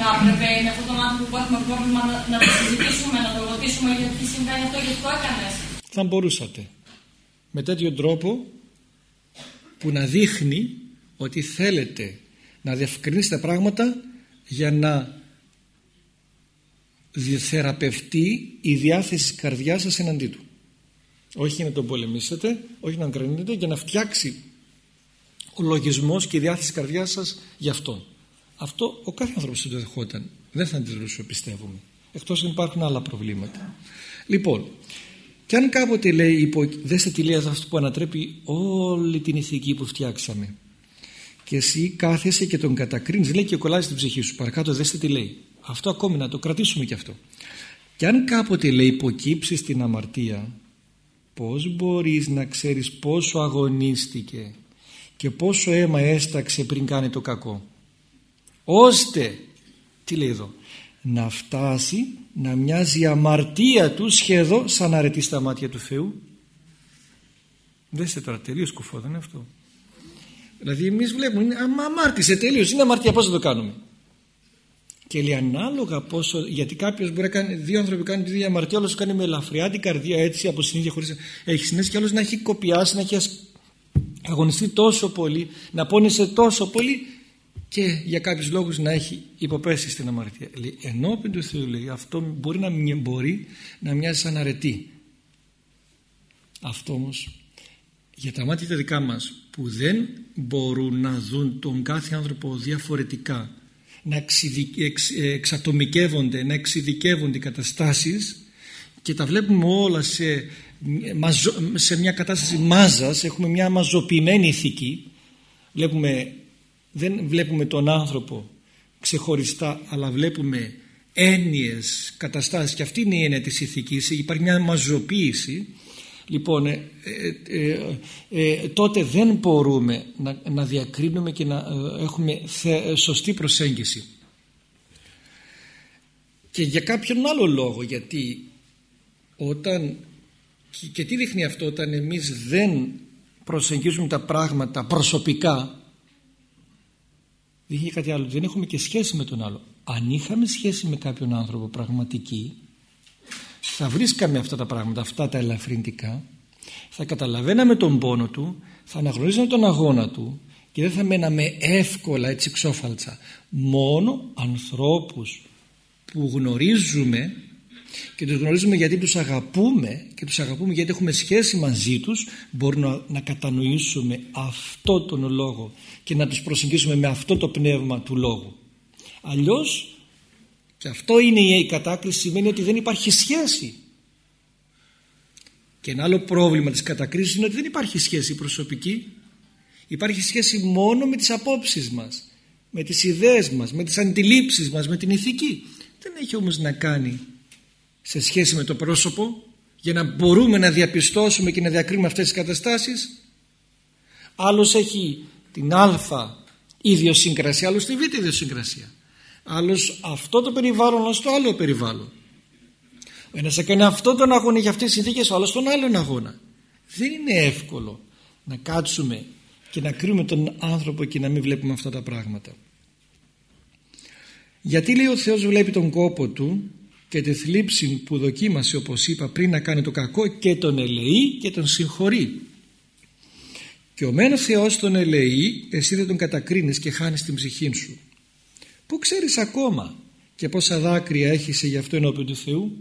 θα έπρεπε με αυτόν τον άνθρωπο που έχουμε πρόβλημα να, να το συζητήσουμε, να το ρωτήσουμε γιατί συμβαίνει αυτό, γιατί το έκανες. Θα μπορούσατε με τέτοιο τρόπο που να δείχνει ότι θέλετε να διευκρινίσετε πράγματα για να διθεραπευτεί η διάθεση της καρδιάς σας εναντί του. Όχι να τον πολεμήσετε, όχι να τον κρίνετε για να φτιάξει ο λογισμός και η διάθεση της καρδιάς σας γι' αυτό. Αυτό ο κάθε άνθρωπος το δεχόταν. Δεν θα αντιδρούσε πιστεύουμε. Εκτός αν υπάρχουν άλλα προβλήματα. Λοιπόν, και αν κάποτε λέει, υπο... δέστε τι λέει αυτό που ανατρέπει όλη την ηθική που φτιάξαμε και εσύ κάθεσαι και τον κατακρίνεις λέει και κολλάζει την ψυχή σου παρακάτω δέστε τι λέει αυτό ακόμη να το κρατήσουμε και αυτό. Και αν κάποτε λέει υποκύψεις την αμαρτία πως μπορείς να ξέρεις πόσο αγωνίστηκε και πόσο αίμα έσταξε πριν κάνει το κακό; Ώστε τι λέει εδώ να φτάσει να μοιάζει η αμαρτία του σχεδόν σαν αρετή στα μάτια του Θεού; Δέστε τώρα τελείως κουφό δεν είναι αυτό. Δηλαδή εμείς βλέπουμε είναι, αμα αμάρτησε τελείως είναι αμαρτία πώς θα το κάνουμε; Και λέει ανάλογα πόσο γιατί κάποιος μπορεί να κάνει δύο άνθρωποι κάνουν τη ίδια αμαρτία άλλο κάνει με ελαφριά την καρδία έτσι από συνήθεια χωρίς έχει συνέσει και άλλο να έχει κοπιάσει να έχει αγωνιστεί τόσο πολύ να πόνεσε τόσο πολύ και για κάποιους λόγους να έχει υποπέσει στην αμαρτία. Λέει, ενώπιν του Θεού λέει, αυτό μπορεί να, μπορεί να μοιάζει σαν αρετή. Αυτό όμως για τα μάτια τα δικά μας που δεν μπορούν να δουν τον κάθε άνθρωπο διαφορετικά να εξατομικεύονται, να εξειδικεύονται οι καταστάσεις και τα βλέπουμε όλα σε, σε μια κατάσταση μάζας, έχουμε μια μαζοποιημένη ηθική. Βλέπουμε δεν βλέπουμε τον άνθρωπο ξεχωριστά αλλά βλέπουμε έννοιες, καταστάσεις. Και αυτή είναι η έννοια της ηθικής. Υπάρχει μια μαζοποίηση λοιπόν ε, ε, ε, τότε δεν μπορούμε να, να διακρίνουμε και να έχουμε σωστή προσέγγιση. Και για κάποιον άλλο λόγο γιατί όταν και, και τι δείχνει αυτό όταν εμείς δεν προσεγγίζουμε τα πράγματα προσωπικά δείχνει κάτι άλλο. Δεν έχουμε και σχέση με τον άλλο. Αν είχαμε σχέση με κάποιον άνθρωπο πραγματική θα βρίσκαμε αυτά τα πράγματα αυτά τα ελαφρυντικά θα καταλαβαίναμε τον πόνο του θα αναγνωρίζαμε τον αγώνα του και δεν θα μέναμε εύκολα έτσι ξόφαλτσα μόνο ανθρώπους που γνωρίζουμε και τους γνωρίζουμε γιατί τους αγαπούμε και τους αγαπούμε γιατί έχουμε σχέση μαζί τους μπορούμε να, κατανοήσουμε αυτό τον λόγο και να τους προσεγγίσουμε με αυτό το πνεύμα του λόγου. Αλλιώς και αυτό είναι η κατάκριση σημαίνει ότι δεν υπάρχει σχέση. Και ένα άλλο πρόβλημα της κατακρίσης είναι ότι δεν υπάρχει σχέση προσωπική. Υπάρχει σχέση μόνο με τις απόψεις μας με τις ιδέες μας, με τις αντιλήψεις μας, με την ηθική. Δεν έχει όμως να κάνει σε σχέση με το πρόσωπο. Για να μπορούμε να διαπιστώσουμε και να διακρίνουμε αυτές τις καταστάσεις άλλος έχει την α ιδιοσυγκρασία άλλος τη β ιδιοσυγκρασία άλλος αυτό το περιβάλλον άλλος το άλλο περιβάλλον. Ο ένας έκανε αυτό τον αγώνα για αυτές τις συνθήκες ο άλλος τον άλλον αγώνα. Δεν είναι εύκολο να κάτσουμε και να κρίνουμε τον άνθρωπο και να μην βλέπουμε αυτά τα πράγματα. Γιατί λέει ο Θεός βλέπει τον κόπο του και τη θλίψη που δοκίμασε όπως είπα πριν να κάνει το κακό και τον ελεεί και τον συγχωρεί. Και ο μεν Θεός τον ελεεί εσύ δεν τον κατακρίνεις και χάνεις την ψυχή σου που ξέρεις ακόμα και πόσα δάκρυα έχεις γι' αυτό ενώπιον του Θεού;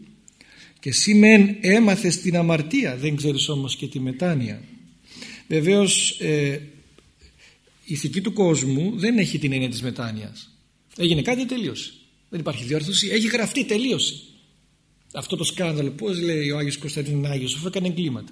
Και εσύ μεν έμαθες την αμαρτία δεν ξέρεις όμως και τη μετάνοια βεβαίως ε, η ηθική του κόσμου δεν έχει την έννοια της μετάνοιας έγινε κάτι τελείωσε δεν υπάρχει διόρθωση. Έχει γραφτεί, τελείωσε. Αυτό το σκάνδαλο, πώς λέει ο Άγιος Κωνσταντίνος είναι Άγιος, αφού έκανε εγκλήματα.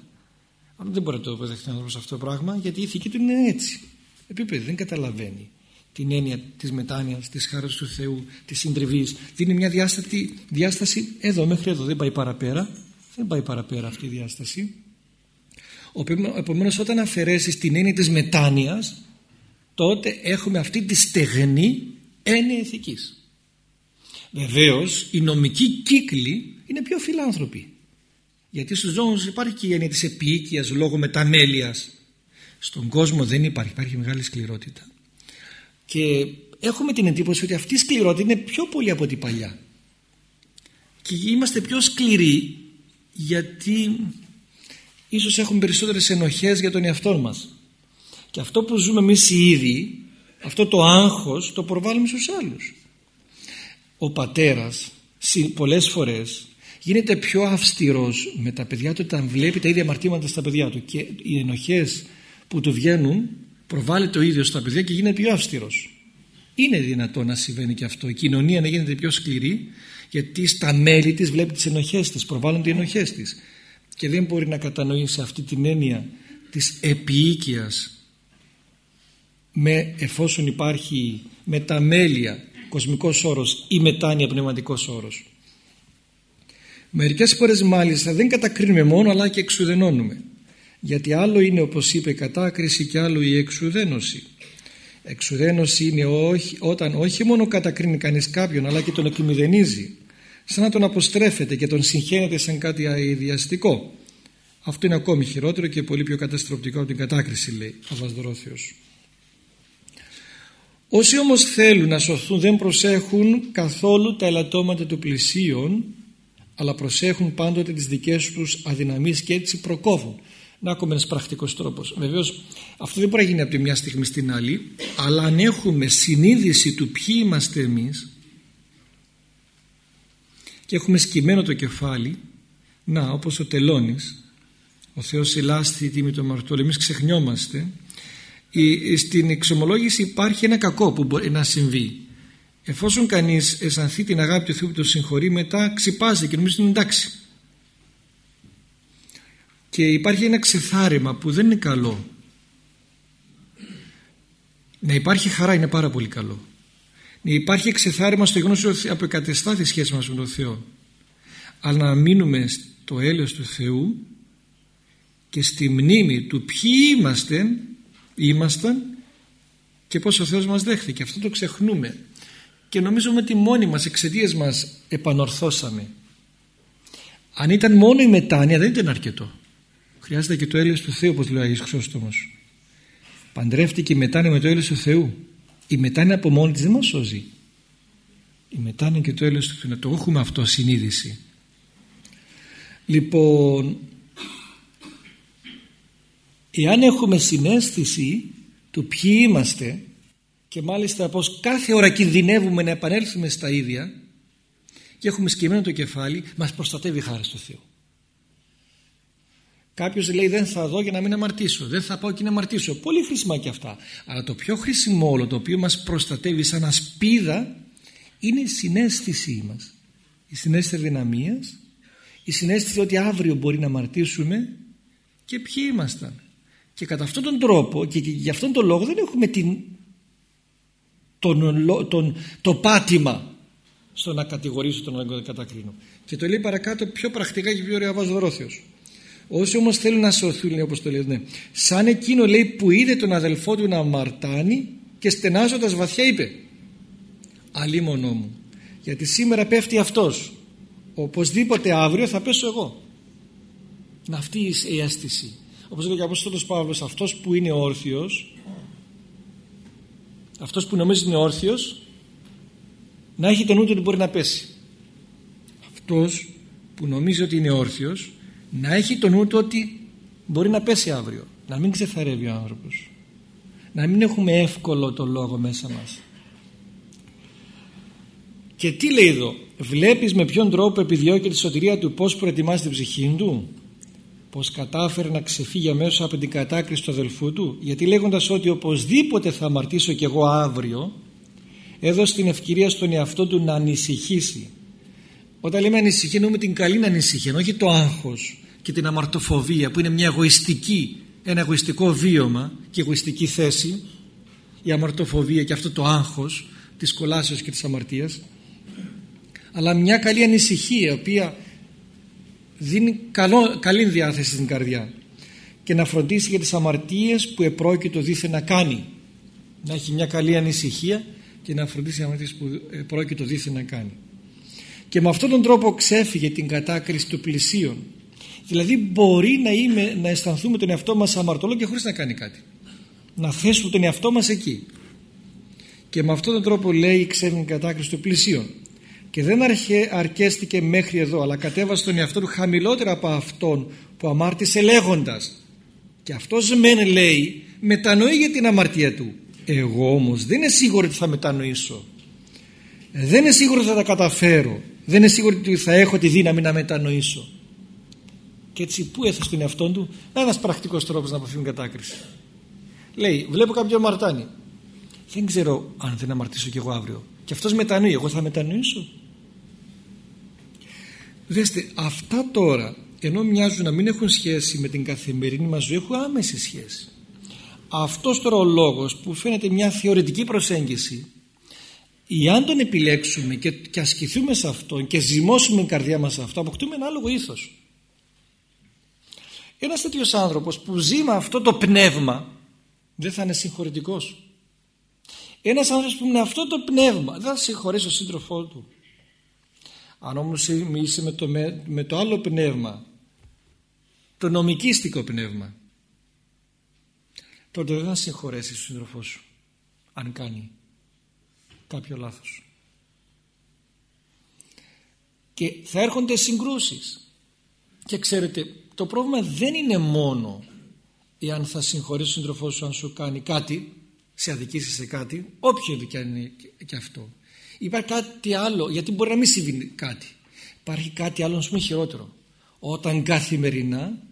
Αλλά δεν μπορεί να το αποδεχτεί άνθρωπος αυτό το πράγμα, γιατί η ηθική του είναι έτσι. Επίπεδο, δεν καταλαβαίνει την έννοια της μετάνοιας, της χάρη του Θεού, της συντριβής. Δίνει μια διάσταση, διάσταση εδώ μέχρι εδώ. Δεν πάει παραπέρα. Δεν πάει παραπέρα αυτή η διάσταση. Επομένως, όταν αφαιρέσεις την έννοια της μετάνοιας, τότε έχουμε αυτή τη στεγνή έννοια ηθικής. Βεβαίως οι νομικοί κύκλοι είναι πιο φιλάνθρωποι. Γιατί στους νόμους υπάρχει και η έννοια της επίοικιας λόγω μεταμέλειας. Στον κόσμο δεν υπάρχει, υπάρχει μεγάλη σκληρότητα. Και έχουμε την εντύπωση ότι αυτή η σκληρότητα είναι πιο πολύ από την παλιά. Και είμαστε πιο σκληροί γιατί ίσως έχουμε περισσότερες ενοχές για τον εαυτό μας. Και αυτό που ζούμε εμείς οι ίδιοι, αυτό το άγχος το προβάλλουμε στους άλλους ο πατέρας πολλές φορές γίνεται πιο αυστηρός με τα παιδιά του όταν βλέπει τα ίδια αμαρτήματα στα παιδιά του και οι ενοχές που του βγαίνουν προβάλλει το ίδιο στα παιδιά και γίνεται πιο αυστηρός. Είναι δυνατό να συμβαίνει και αυτό. Η κοινωνία να γίνεται πιο σκληρή γιατί στα μέλη της βλέπει τις ενοχές της, προβάλλονται οι ενοχές της και δεν μπορεί να κατανοήσει αυτή την έννοια της επίοικιας με, εφόσον υπάρχει μεταμέλεια κοσμικός όρος ή μετάνοια πνευματικός όρος. Μερικές φορές μάλιστα δεν κατακρίνουμε μόνο αλλά και εξουδενώνουμε. Γιατί άλλο είναι όπως είπε η κατάκριση και άλλο η εξουδένωση. Εξουδένωση είναι όχι, όταν όχι μόνο κατακρίνει κανείς κάποιον αλλά και τον εκμηδενίζει σαν να τον αποστρέφεται και τον συγχαίνεται σαν κάτι αειδιαστικό. Αυτό είναι ακόμη χειρότερο και πολύ πιο καταστροφτικό από την κατάκριση λέει ο Βασδρόθιος. Όσοι όμως θέλουν να σωθούν δεν προσέχουν καθόλου τα ελαττώματα του πλησίον αλλά προσέχουν πάντοτε τις δικές τους αδυναμίες και έτσι προκόβουν. Να έχουμε ένας πρακτικός τρόπος. Βεβαίως αυτό δεν μπορεί να γίνει από τη μια στιγμή στην άλλη αλλά αν έχουμε συνείδηση του ποιοι είμαστε εμείς και έχουμε σκυμμένο το κεφάλι να όπως ο τελώνης ο Θεός ελάστη τιμή το μαρτώλο εμείς ξεχνιόμαστε στην εξομολόγηση υπάρχει ένα κακό που μπορεί να συμβεί εφόσον κανείς αισθανθεί την αγάπη του Θεού που το συγχωρεί μετά ξυπάζει και νομίζει ότι είναι εντάξει και υπάρχει ένα ξεθάρεμα που δεν είναι καλό. Να υπάρχει χαρά είναι πάρα πολύ καλό. Να υπάρχει εξεθάρρυμα στο γεγονός ότι αποκατεστάθη η σχέση μας με τον Θεό. Αλλά να μείνουμε στο έλεος του Θεού και στη μνήμη του ποιοι είμαστε ήμασταν και πως ο Θεός μας δέχθηκε. Αυτό το ξεχνούμε. Και νομίζουμε ότι μόνοι μας εξαιτίας μας επανορθώσαμε. Αν ήταν μόνο η μετάνοια δεν ήταν αρκετό χρειάζεται και το έλεος του Θεού όπως λέει ο Αγίος Χρυσόστομος. Παντρεύτηκε η μετάνοια με το έλεος του Θεού. Η μετάνοια από μόνη της δεν μας σώζει. Η μετάνοια και το έλεος του Θεού. Να το έχουμε αυτό συνείδηση λοιπόν εάν έχουμε συνέστηση του ποιοι είμαστε και μάλιστα πως κάθε ώρα κινδυνεύουμε να επανέλθουμε στα ίδια και έχουμε σκεμμένο το κεφάλι μας προστατεύει χάρη στο Θεό Κάποιος λέει δεν θα δω για να μην αμαρτήσω, δεν θα πάω και να αμαρτήσω. Πολύ χρήσιμα και αυτά. Αλλά το πιο χρήσιμο όλο το οποίο μας προστατεύει σαν ασπίδα είναι η συνέστησή μας. Η συνέστηση δυναμίας, η συνέστηση ότι αύριο μπορεί να αμαρτήσουμε και ποιοι ήμασταν. Και κατά αυτόν τον τρόπο και για αυτόν τον λόγο δεν έχουμε την, τον, τον, το πάτημα στο να κατηγορήσω τον να κατακρίνω. Και το λέει παρακάτω πιο πρακτικά και πιο ωραία βάζω Όσοι όμως θέλουν να σωθούν, λέει όπως το λέει, ναι. σαν εκείνο λέει που είδε τον αδελφό του να αμαρτάνει και στενάζοντας βαθιά είπε «Αλίμονό μου, γιατί σήμερα πέφτει αυτός, οπωσδήποτε αύριο θα πέσω εγώ». Να αυτή η αίσθηση. Όπως λέει ο Απόστολος Παύλος, αυτός που είναι όρθιος, αυτός που νομίζει είναι όρθιος, να έχει τον νου ότι μπορεί να πέσει. Αυτός που νομίζει ότι είναι όρθιος να έχει το νου του ότι μπορεί να πέσει αύριο να μην ξεθαρεύει ο άνθρωπος να μην έχουμε εύκολο το λόγο μέσα μας. Και τι λέει εδώ βλέπεις με ποιον τρόπο επιδιώκει τη σωτηρία του πως προετοιμάζει την ψυχή του; Πως κατάφερε να ξεφύγει αμέσως από την κατάκριση του αδελφού του; Γιατί λέγοντας ότι οπωσδήποτε θα αμαρτήσω κι εγώ αύριο έδωσε την ευκαιρία στον εαυτό του να ανησυχήσει όταν λέμε ανησυχία εννοούμε την καλή ανησυχία όχι το άγχος και την αμαρτοφοβία που είναι μια εγωιστική, ένα εγωιστικό βίωμα και εγωιστική θέση. Η αμαρτοφοβία και αυτό το άγχος της κολάσεως και της αμαρτίας. Αλλά μια καλή ανησυχία η οποία δίνει καλό, καλή διάθεση στην καρδιά και να φροντίσει για τις αμαρτίες που επρόκειτο δίθεν να κάνει. Να έχει μια καλή ανησυχία και να φροντίσει τις αμαρτίες που επρόκειτο δίθεν να κάνει και με αυτόν τον τρόπο ξέφυγε την κατάκριση του πλησίον Δηλαδή μπορεί να, είμαι, να αισθανθούμε τον εαυτό μας αμαρτωλό και χωρίς να κάνει κάτι. Να θέσουμε τον εαυτό μας εκεί. Και με αυτόν τον τρόπο λέει ξέρει την κατάκριση του πλησίων. Και δεν αρχέ, αρκέστηκε μέχρι εδώ αλλά κατέβασε τον εαυτό του χαμηλότερα από αυτόν που αμάρτησε λέγοντας. Και αυτός μεν λέει μετανοεί για την αμαρτία του. Εγώ όμως δεν είναι σίγουρο ότι θα μετανοήσω. Δεν είναι σίγουρο ότι θα τα καταφέρω. Δεν είναι σίγουρο ότι θα έχω τη δύναμη να μετανοήσω. Και έτσι πού έθεσε τον εαυτό του ένας πρακτικός τρόπος να αποφύγουν κατάκριση. Λέει, βλέπω κάποιον αμαρτάνει. Δεν ξέρω αν δεν αμαρτήσω κι εγώ αύριο. Και αυτός μετανοεί, εγώ θα μετανοήσω. Δέστε, αυτά τώρα ενώ μοιάζουν να μην έχουν σχέση με την καθημερινή μας ζωή έχουν άμεση σχέση. Αυτός τώρα ο λόγος που φαίνεται μια θεωρητική προσέγγιση ή αν τον επιλέξουμε και, και ασκηθούμε σε αυτό και ζυμώσουμε την καρδιά μας σε αυτό αποκτούμε ένα άλλο ήθος. Ένας τέτοιος άνθρωπος που ζει με αυτό το πνεύμα δεν θα είναι συγχωρητικός. ένας άνθρωπος που με αυτό το πνεύμα δεν θα συγχωρέσει τον σύντροφό του αν όμως είσαι με το, με, με το άλλο πνεύμα το νομικίστικο πνεύμα τότε δεν θα συγχωρέσει τον σύντροφό σου αν κάνει κάποιο λάθος. Και θα έρχονται συγκρούσεις. Και ξέρετε το πρόβλημα δεν είναι μόνο εάν θα συγχωρήσει τον σύντροφός σου αν σου κάνει κάτι σε αδικήσει σε κάτι όποιο και είναι και αυτό. Υπάρχει κάτι άλλο γιατί μπορεί να μην συμβεί κάτι. Υπάρχει κάτι άλλο να χειρότερο. Όταν καθημερινά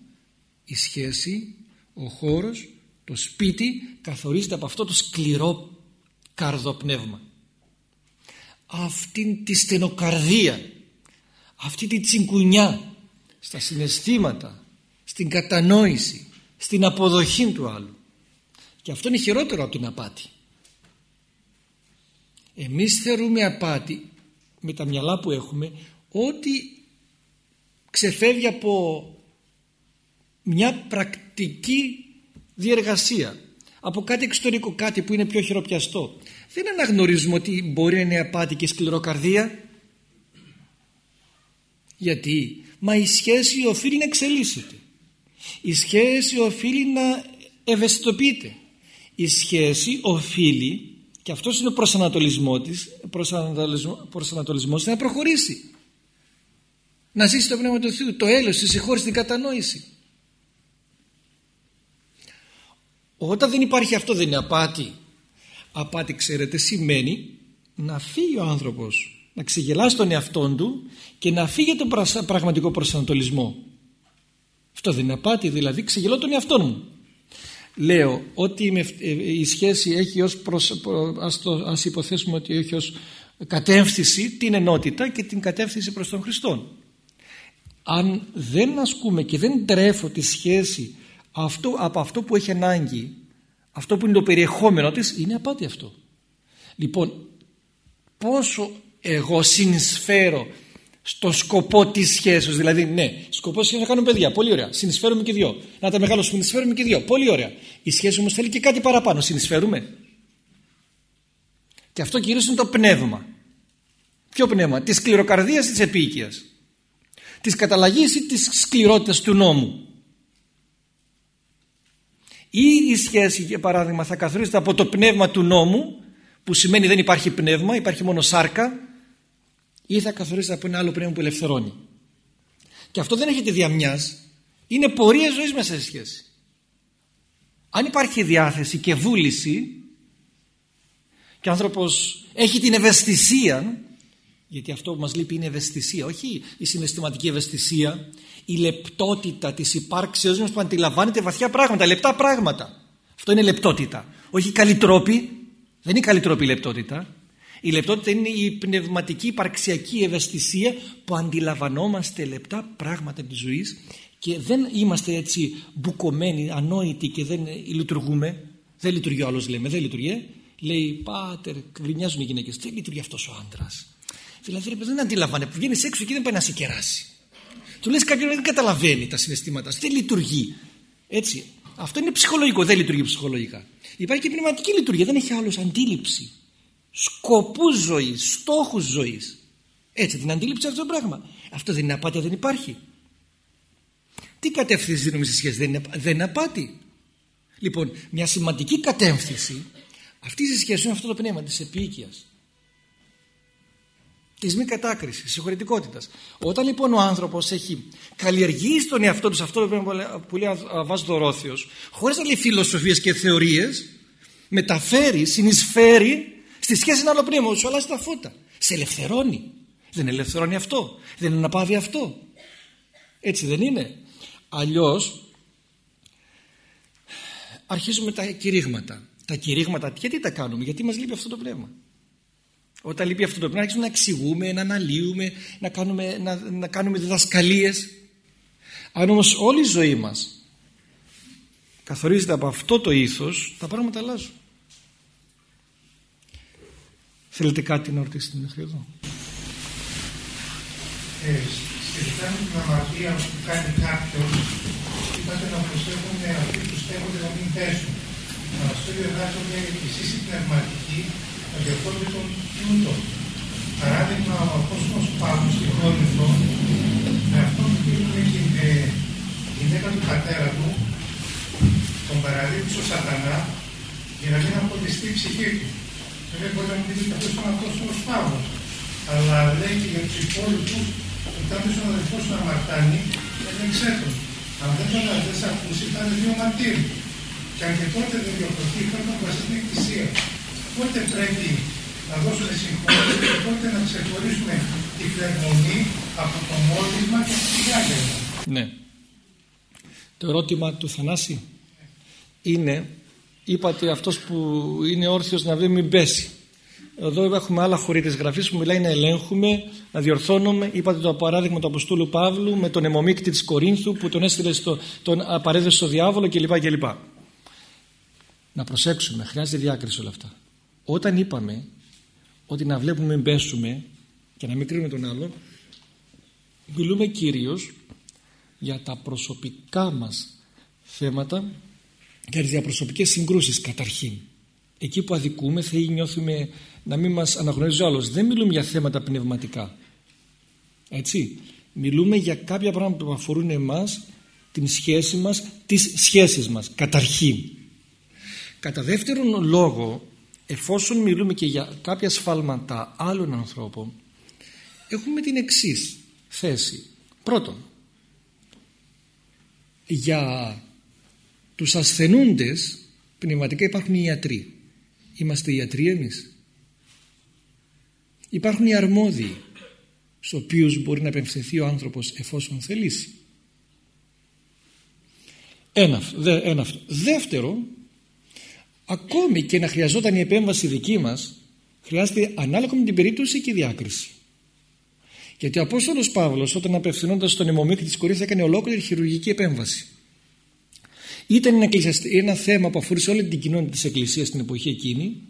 η σχέση ο χώρος το σπίτι καθορίζεται από αυτό το σκληρό καρδοπνεύμα αυτήν τη στενοκαρδία αυτή τη τσιγκουνιά στα συναισθήματα στην κατανόηση στην αποδοχή του άλλου και αυτό είναι χειρότερο από την απάτη εμείς θεωρούμε απάτη με τα μυαλά που έχουμε ότι ξεφεύγει από μια πρακτική διεργασία από κάτι εξωτερικό, κάτι που είναι πιο χειροπιαστό. Δεν αναγνωρίζουμε ότι μπορεί να είναι απάτη και σκληροκαρδία. Γιατί, μα η σχέση οφείλει να εξελίσσεται. Η σχέση οφείλει να ευαισθητοποιείται. Η σχέση οφείλει, και αυτός είναι ο προσανατολισμός της, προσανατολισμός, προσανατολισμός να προχωρήσει. Να ζήσει το Πνεύμα του Θεού, το έλεος, τη συγχώρηση, την κατανόηση. Όταν δεν υπάρχει αυτό δεν είναι απάτη. Απάτη ξέρετε σημαίνει να φύγει ο άνθρωπος, να ξεγελάσει τον εαυτό του και να φύγει τον πραγματικό προσανατολισμό. Αυτό δεν είναι απάτη, δηλαδή ξεγελώ τον εαυτό μου. Λέω ότι ε, η σχέση έχει ως, προς, ας, το, ας υποθέσουμε ότι έχει ως κατεύθυνση την ενότητα και την κατεύθυνση προς τον Χριστό. Αν δεν ασκούμε και δεν τρέφω τη σχέση αυτό, από αυτό που έχει ανάγκη αυτό που είναι το περιεχόμενο της είναι απάτη αυτό. Λοιπόν πόσο εγώ συνεισφέρω στο σκοπό της σχέσης δηλαδή ναι σκοπός είναι να κάνουμε παιδιά πολύ ωραία συνεισφέρουμε και δυο. Να τα μεγάλο συνεισφέρουμε και δυο πολύ ωραία. Η σχέση όμως θέλει και κάτι παραπάνω συνεισφέρουμε. Και αυτό κυρίως είναι το πνεύμα. Ποιο πνεύμα; Της σκληροκαρδίας της επίοικιας της καταλλαγής ή της σκληρότητας του νόμου ή η σχέση για παράδειγμα θα καθορίζεται από το πνεύμα του νόμου που σημαίνει δεν υπάρχει πνεύμα, υπάρχει μόνο σάρκα ή θα καθορίζεται από ένα άλλο πνεύμα που ελευθερώνει. Και αυτό δεν έχετε διαμιάς, είναι πορεία ζωής μέσα σε σχέση. Αν υπάρχει διάθεση και βούληση και ο άνθρωπος έχει την ευαισθησία γιατί αυτό που μας λείπει είναι ευαισθησία όχι η συναισθηματική ευαισθησία η λεπτότητα της υπάρξεως μας που αντιλαμβάνεται βαθιά πράγματα, λεπτά πράγματα. Αυτό είναι λεπτότητα. Όχι καλή τρόπη, δεν είναι καλή τρόπη η λεπτότητα. Η λεπτότητα είναι η πνευματική υπαρξιακή ευαισθησία που αντιλαμβανόμαστε λεπτά πράγματα της ζωής και δεν είμαστε έτσι μπουκωμένοι, ανόητοι και δεν λειτουργούμε. Δεν λειτουργεί ο άλλος λέμε, δεν λειτουργεί. Λέει πάτερ, γκρινιάζουν οι γυναίκες. Δεν λειτουργεί αυτός ο άντρας. Δηλαδή δεν αντιλαμβάνεται, βγαίνεις έξω και δεν πάει να σε κεράσει. Του λες κάποιον δεν καταλαβαίνει τα συναισθήματα, δεν λειτουργεί. Έτσι. Αυτό είναι ψυχολογικό, δεν λειτουργεί ψυχολογικά. Υπάρχει και πνευματική λειτουργία, δεν έχει άλλο αντίληψη. Σκοπούς ζωής, στόχους ζωής. Έτσι, την αντίληψη αυτό το πράγμα. Αυτό δεν είναι απάτη, δεν υπάρχει. Τι κατεύθυνση δίνουμε στη σχέση, δεν είναι, δεν είναι απάτη. Λοιπόν, μια σημαντική κατεύθυνση αυτή τη σχέση είναι αυτό το πνεύμα της επίοικιας της μη κατάκρισης, συγχωρητικότητας. Όταν λοιπόν ο άνθρωπος έχει καλλιεργήσει τον εαυτό του αυτό που λέει Βάζο Δωρόθιος, χωρίς να λέει φιλοσοφίες και θεωρίες, μεταφέρει, συνεισφέρει στη σχέση με άλλο πνεύμα, σου αλλάζει τα φώτα. Σε ελευθερώνει. Δεν ελευθερώνει αυτό. Δεν αναπαύει αυτό. Έτσι δεν είναι. Αλλιώς αρχίζουμε τα κηρύγματα. Τα κηρύγματα γιατί τα κάνουμε, γιατί μας λείπει αυτό το πνεύμα; Όταν λείπει αυτό το πνεύμα, να εξηγούμε, να αναλύουμε, να κάνουμε, να, να κάνουμε διδασκαλίες. Αν όμως όλη η ζωή μας καθορίζεται από αυτό το ήθος, τα πράγματα αλλάζουν. Θέλετε κάτι να ρωτήσετε μέχρι εδώ; Ε, σχετικά με την αμαρτία που κάνει κάποιος, είπατε να προσέχουν αυτοί που στέκονται να μην πέσουν. αυτό διαβάζω μια εκκλησίση πνευματική των διαφόρων πλούτων. Παράδειγμα, ο Απόστολος Παύλος στην Κόρινθο, με αυτόν που πήγαινε και η γυναίκα του πατέρα του, τον παραδείγει ο σατανά για να μην αποτιστεί η ψυχή του. Δεν μπορεί να μου πει ότι αυτό είναι ο Απόστολος Παύλος. Αλλά λέει και για τους υπόλοιπους, ότι κάποιος ο αδελφός να αμαρτάνει, δεν ξέρουν. Αν δεν τον δεν σε ακούσει, θα είναι δύο μαρτύροι. Και αν και τότε δεν διορθωθεί, πρέπει να βασίσει την εκκλησία. Πότε πρέπει να δώσουμε συγχώρηση και πότε να ξεχωρίσουμε τη φλεγμονή από το μόλισμα και τη διάγευμα. Ναι. Το ερώτημα του Θανάση είναι, είπατε αυτός που είναι όρθιος να βρει μην πέσει. Εδώ έχουμε άλλα χωρί της γραφής που μιλάει να ελέγχουμε, να διορθώνουμε. Είπατε το παράδειγμα του Αποστόλου Παύλου με τον αιμομίκτη της Κορίνθου που τον έστειλε στο, τον απαρέδεσε στο διάβολο κλπ. κλπ. Να προσέξουμε, χρειάζεται διάκριση όλα αυτά. Όταν είπαμε ότι να βλέπουμε μην πέσουμε και να μην κρίνουμε τον άλλο, μιλούμε κυρίως για τα προσωπικά μας θέματα για τις διαπροσωπικές συγκρούσεις καταρχήν. Εκεί που αδικούμε ή νιώθουμε να μην μας αναγνωρίζει ο άλλος. Δεν μιλούμε για θέματα πνευματικά. Έτσι. Μιλούμε για κάποια πράγματα που αφορούν εμάς την σχέση μας τις σχέσεις μας καταρχήν. Κατά δεύτερον λόγο εφόσον μιλούμε και για κάποια σφάλματα άλλων ανθρώπων έχουμε την εξής θέση. Πρώτον για τους ασθενούντες πνευματικά υπάρχουν οι ιατροί. Είμαστε ιατροί εμείς. Υπάρχουν οι αρμόδιοι στους οποίους μπορεί να απευθυνθεί ο άνθρωπος εφόσον θελήσει. Ένα, δε, ένα αυτό δεύτερο ακόμη και να χρειαζόταν η επέμβαση δική μας χρειάζεται ανάλογα με την περίπτωση και διάκριση γιατί ο Απόστολος Παύλος όταν απευθυνόταν στον αιμομίκη της Κορίνθου έκανε ολόκληρη χειρουργική επέμβαση ήταν ένα, ένα θέμα που αφορούσε όλη την κοινότητα της Εκκλησίας στην εποχή εκείνη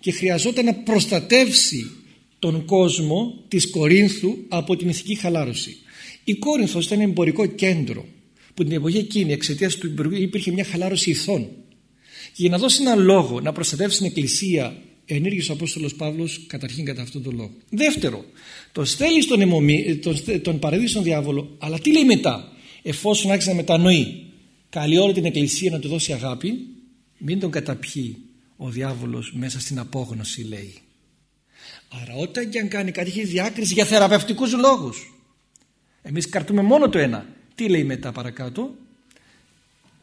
και χρειαζόταν να προστατεύσει τον κόσμο της Κορίνθου από την ηθική χαλάρωση. Η Κόρινθος ήταν ένα εμπορικό κέντρο που την εποχή εκείνη εξαιτίας του εμπορικού υπήρχε μια χαλάρωση ηθών. Και για να δώσει έναν λόγο να προστατεύσει την Εκκλησία ενέργησε ο Απόστολος Παύλος καταρχήν κατά αυτόν τον λόγο. Δεύτερο, τον στέλνει στον, αιμομί, τον, τον παραδείγει διάβολο, αλλά τι λέει μετά, εφόσον άρχισε να μετανοεί, καλεί όλη την Εκκλησία να του δώσει αγάπη, μην τον καταπιεί ο διάβολος μέσα στην απόγνωση λέει. Άρα όταν και αν κάνει κάτι έχει διάκριση για θεραπευτικούς λόγους. Εμείς καρτούμε μόνο το ένα. Τι λέει μετά παρακάτω;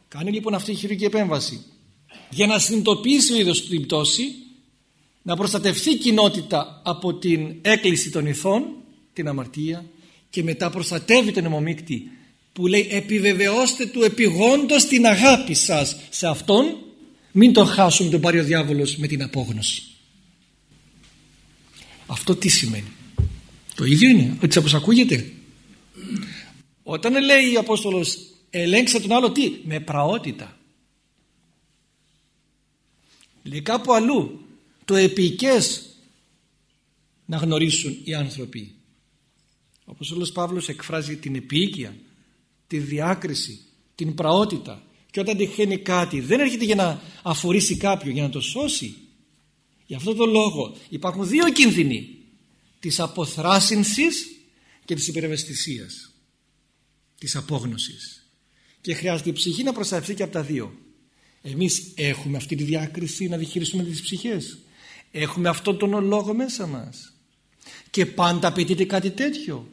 Κάνει λοιπόν αυτή η χειρουργική επέμβαση. Για να συνειδητοποιήσει ο ίδιος την πτώση να προστατευθεί η κοινότητα από την έκκληση των ηθών, την αμαρτία και μετά προστατεύει τον αιμομίκτη που λέει επιβεβαιώστε του επιγόντως την αγάπη σας σε αυτόν μην τον χάσουμε τον πάρει ο διάβολος με την απόγνωση. Αυτό τι σημαίνει. Το ίδιο είναι, έτσι όπως ακούγεται. Όταν λέει ο Απόστολος ελέγξε τον άλλο τι, με πραότητα. Λέει κάπου αλλού το επικές να γνωρίσουν οι άνθρωποι. Ο Απόστολος Παύλος εκφράζει την επίοικια, τη διάκριση, την πραότητα και όταν τυχαίνει κάτι δεν έρχεται για να αφορήσει κάποιον, για να το σώσει. Γι' αυτό το λόγο υπάρχουν δύο κίνδυνοι της αποθράσινσης και της υπερευαισθησίας της απόγνωσης και χρειάζεται η ψυχή να προστατευτεί και από τα δύο εμείς έχουμε αυτή τη διάκριση να διχειριστούμε τις ψυχές. Έχουμε αυτόν τον λόγο μέσα μας. Και πάντα απαιτείται κάτι τέτοιο.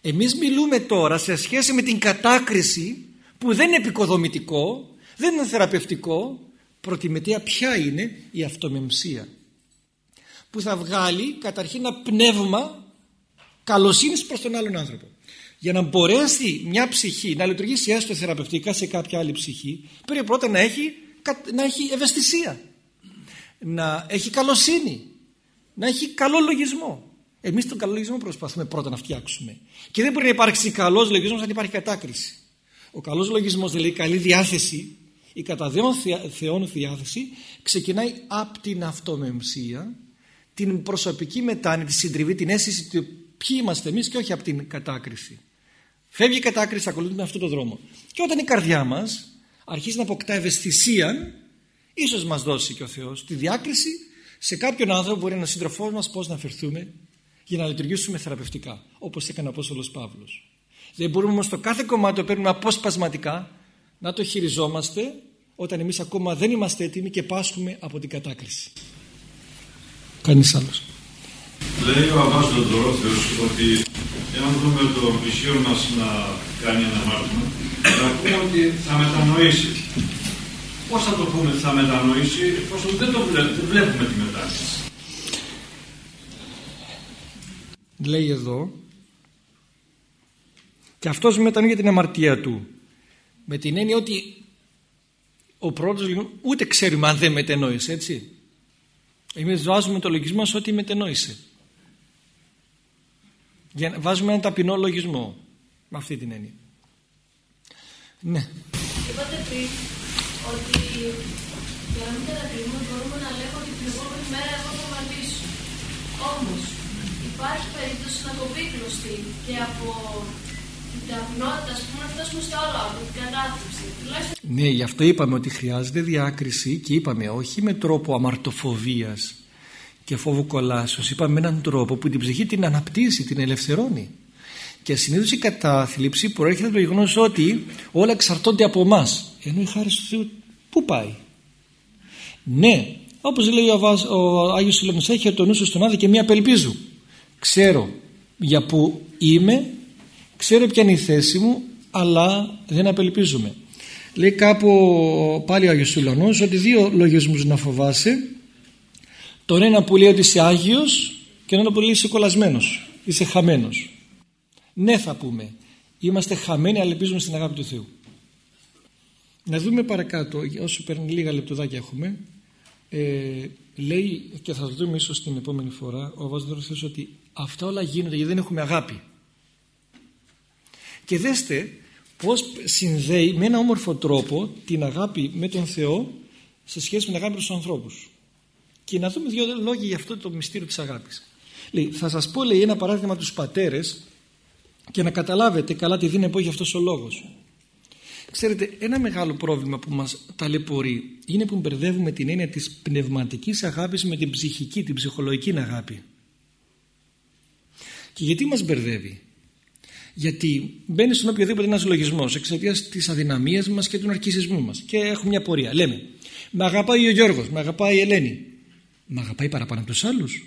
Εμείς μιλούμε τώρα σε σχέση με την κατάκριση που δεν είναι επικοδομητικό δεν είναι θεραπευτικό. Προτιμητέα ποια είναι η αυτομεμψία που θα βγάλει καταρχήν ένα πνεύμα καλοσύνης προς τον άλλον άνθρωπο. Για να μπορέσει μια ψυχή να λειτουργήσει έστω θεραπευτικά σε κάποια άλλη ψυχή πρέπει πρώτα να έχει, να έχει ευαισθησία, να έχει καλοσύνη, να έχει καλό λογισμό. Εμείς τον καλό λογισμό προσπαθούμε πρώτα να φτιάξουμε. Και δεν μπορεί να υπάρξει καλός λογισμός αν υπάρχει κατάκριση. Ο καλός λογισμός, δηλαδή η καλή διάθεση, η κατά θεών διάθεση ξεκινάει από την αυτομεμψία την προσωπική μετάνοια, τη συντριβή, την αίσθηση του ποιοι είμαστε εμείς και όχι από την κατάκριση. Φεύγει η κατάκριση, ακολουθούμε αυτόν τον δρόμο. Και όταν η καρδιά μας αρχίζει να αποκτά ευαισθησία, ίσως μας δώσει και ο Θεός τη διάκριση σε κάποιον άνθρωπο μπορεί να είναι ο σύντροφός μας πώς να φερθούμε για να λειτουργήσουμε θεραπευτικά όπως έκανε ο Απόστολος Παύλος. Δεν μπορούμε όμως το κάθε κομμάτι το παίρνουμε αποσπασματικά να το χειριζόμαστε όταν εμείς ακόμα δεν είμαστε έτοιμοι και πάσχουμε από την κατάκριση. Κανείς άλλος. Λέει ο Αβάς Δοντρόθεος ότι εάν δούμε το πλησίο μας να κάνει ένα μάρτυμα, θα πούμε ότι θα μετανοήσει. Πώς θα το πούμε ότι θα μετανοήσει, εφόσον δεν το βλέπουμε, βλέπουμε τη μετάνοηση. Λέει εδώ και αυτός μετανοεί για την αμαρτία του με την έννοια ότι ο πρώτος λοιπόν, ούτε ξέρουμε αν δεν μετενόησε έτσι εμείς βάζουμε το λογισμό μας ότι μετενόησε για, βάζουμε ένα ταπεινό λογισμό με αυτή την έννοια. Ναι. Είπατε πριν ότι για να μην κατακρίνουμε μπορούμε να λέμε ότι την επόμενη μέρα εγώ θα μαρτήσω. Όμως υπάρχει περίπτωση να το βίκλωστεί και από την ταπεινότητα ας πούμε να φτάσουμε στο άλλο από την κατάθλιψη. Ναι, γι' αυτό είπαμε ότι χρειάζεται διάκριση και είπαμε όχι με τρόπο αμαρτοφοβίας και φόβο κολάσεως είπαμε με έναν τρόπο που την ψυχή την αναπτύσσει, την ελευθερώνει. Και συνήθως η κατάθλιψη προέρχεται από το γεγονός ότι όλα εξαρτώνται από εμάς. ενώ η χάρη του Θεού πού πάει; Ναι όπως λέει ο, Αβάς, ο Άγιος Σιλεμος έχει το νου στον άδει και μία απελπίζου. Ξέρω για που είμαι ξέρω ποια είναι η θέση μου αλλά δεν απελπίζουμε λέει κάπου πάλι ο Άγιος Σιλωνός ότι δύο λογισμούς να φοβάσαι τον ένα που λέει ότι είσαι Άγιος και τον ένα που λέει είσαι κολλασμένος, είσαι χαμένος. Ναι θα πούμε, είμαστε χαμένοι αλλά ελπίζουμε στην αγάπη του Θεού. Να δούμε παρακάτω, όσο παίρνει λίγα λεπτοδάκια έχουμε, ε, λέει και θα το δούμε ίσως την επόμενη φορά ο Βάζος ότι αυτά όλα γίνονται γιατί δεν έχουμε αγάπη. Και δέστε πως συνδέει με ένα όμορφο τρόπο την αγάπη με τον Θεό σε σχέση με την αγάπη με τους ανθρώπους και να δούμε δύο λόγια για αυτό το μυστήριο της αγάπης. Λέει, θα σας πω λέει, ένα παράδειγμα τους πατέρες και να καταλάβετε καλά τι δίνει που έχει αυτός ο λόγος. Ξέρετε, ένα μεγάλο πρόβλημα που μας ταλαιπωρεί είναι που μπερδεύουμε την έννοια της πνευματικής αγάπης με την ψυχική, την ψυχολογική αγάπη. Και γιατί μας μπερδεύει; Γιατί μπαίνει στον οποιοδήποτε ένας λογισμός εξαιτίας της αδυναμίας μας και του αρκισισμού μας. Και έχουμε μια πορεία. Λέμε, με αγαπάει ο Γιώργος, με αγαπάει η Ελένη. Μα αγαπάει παραπάνω από τους άλλους.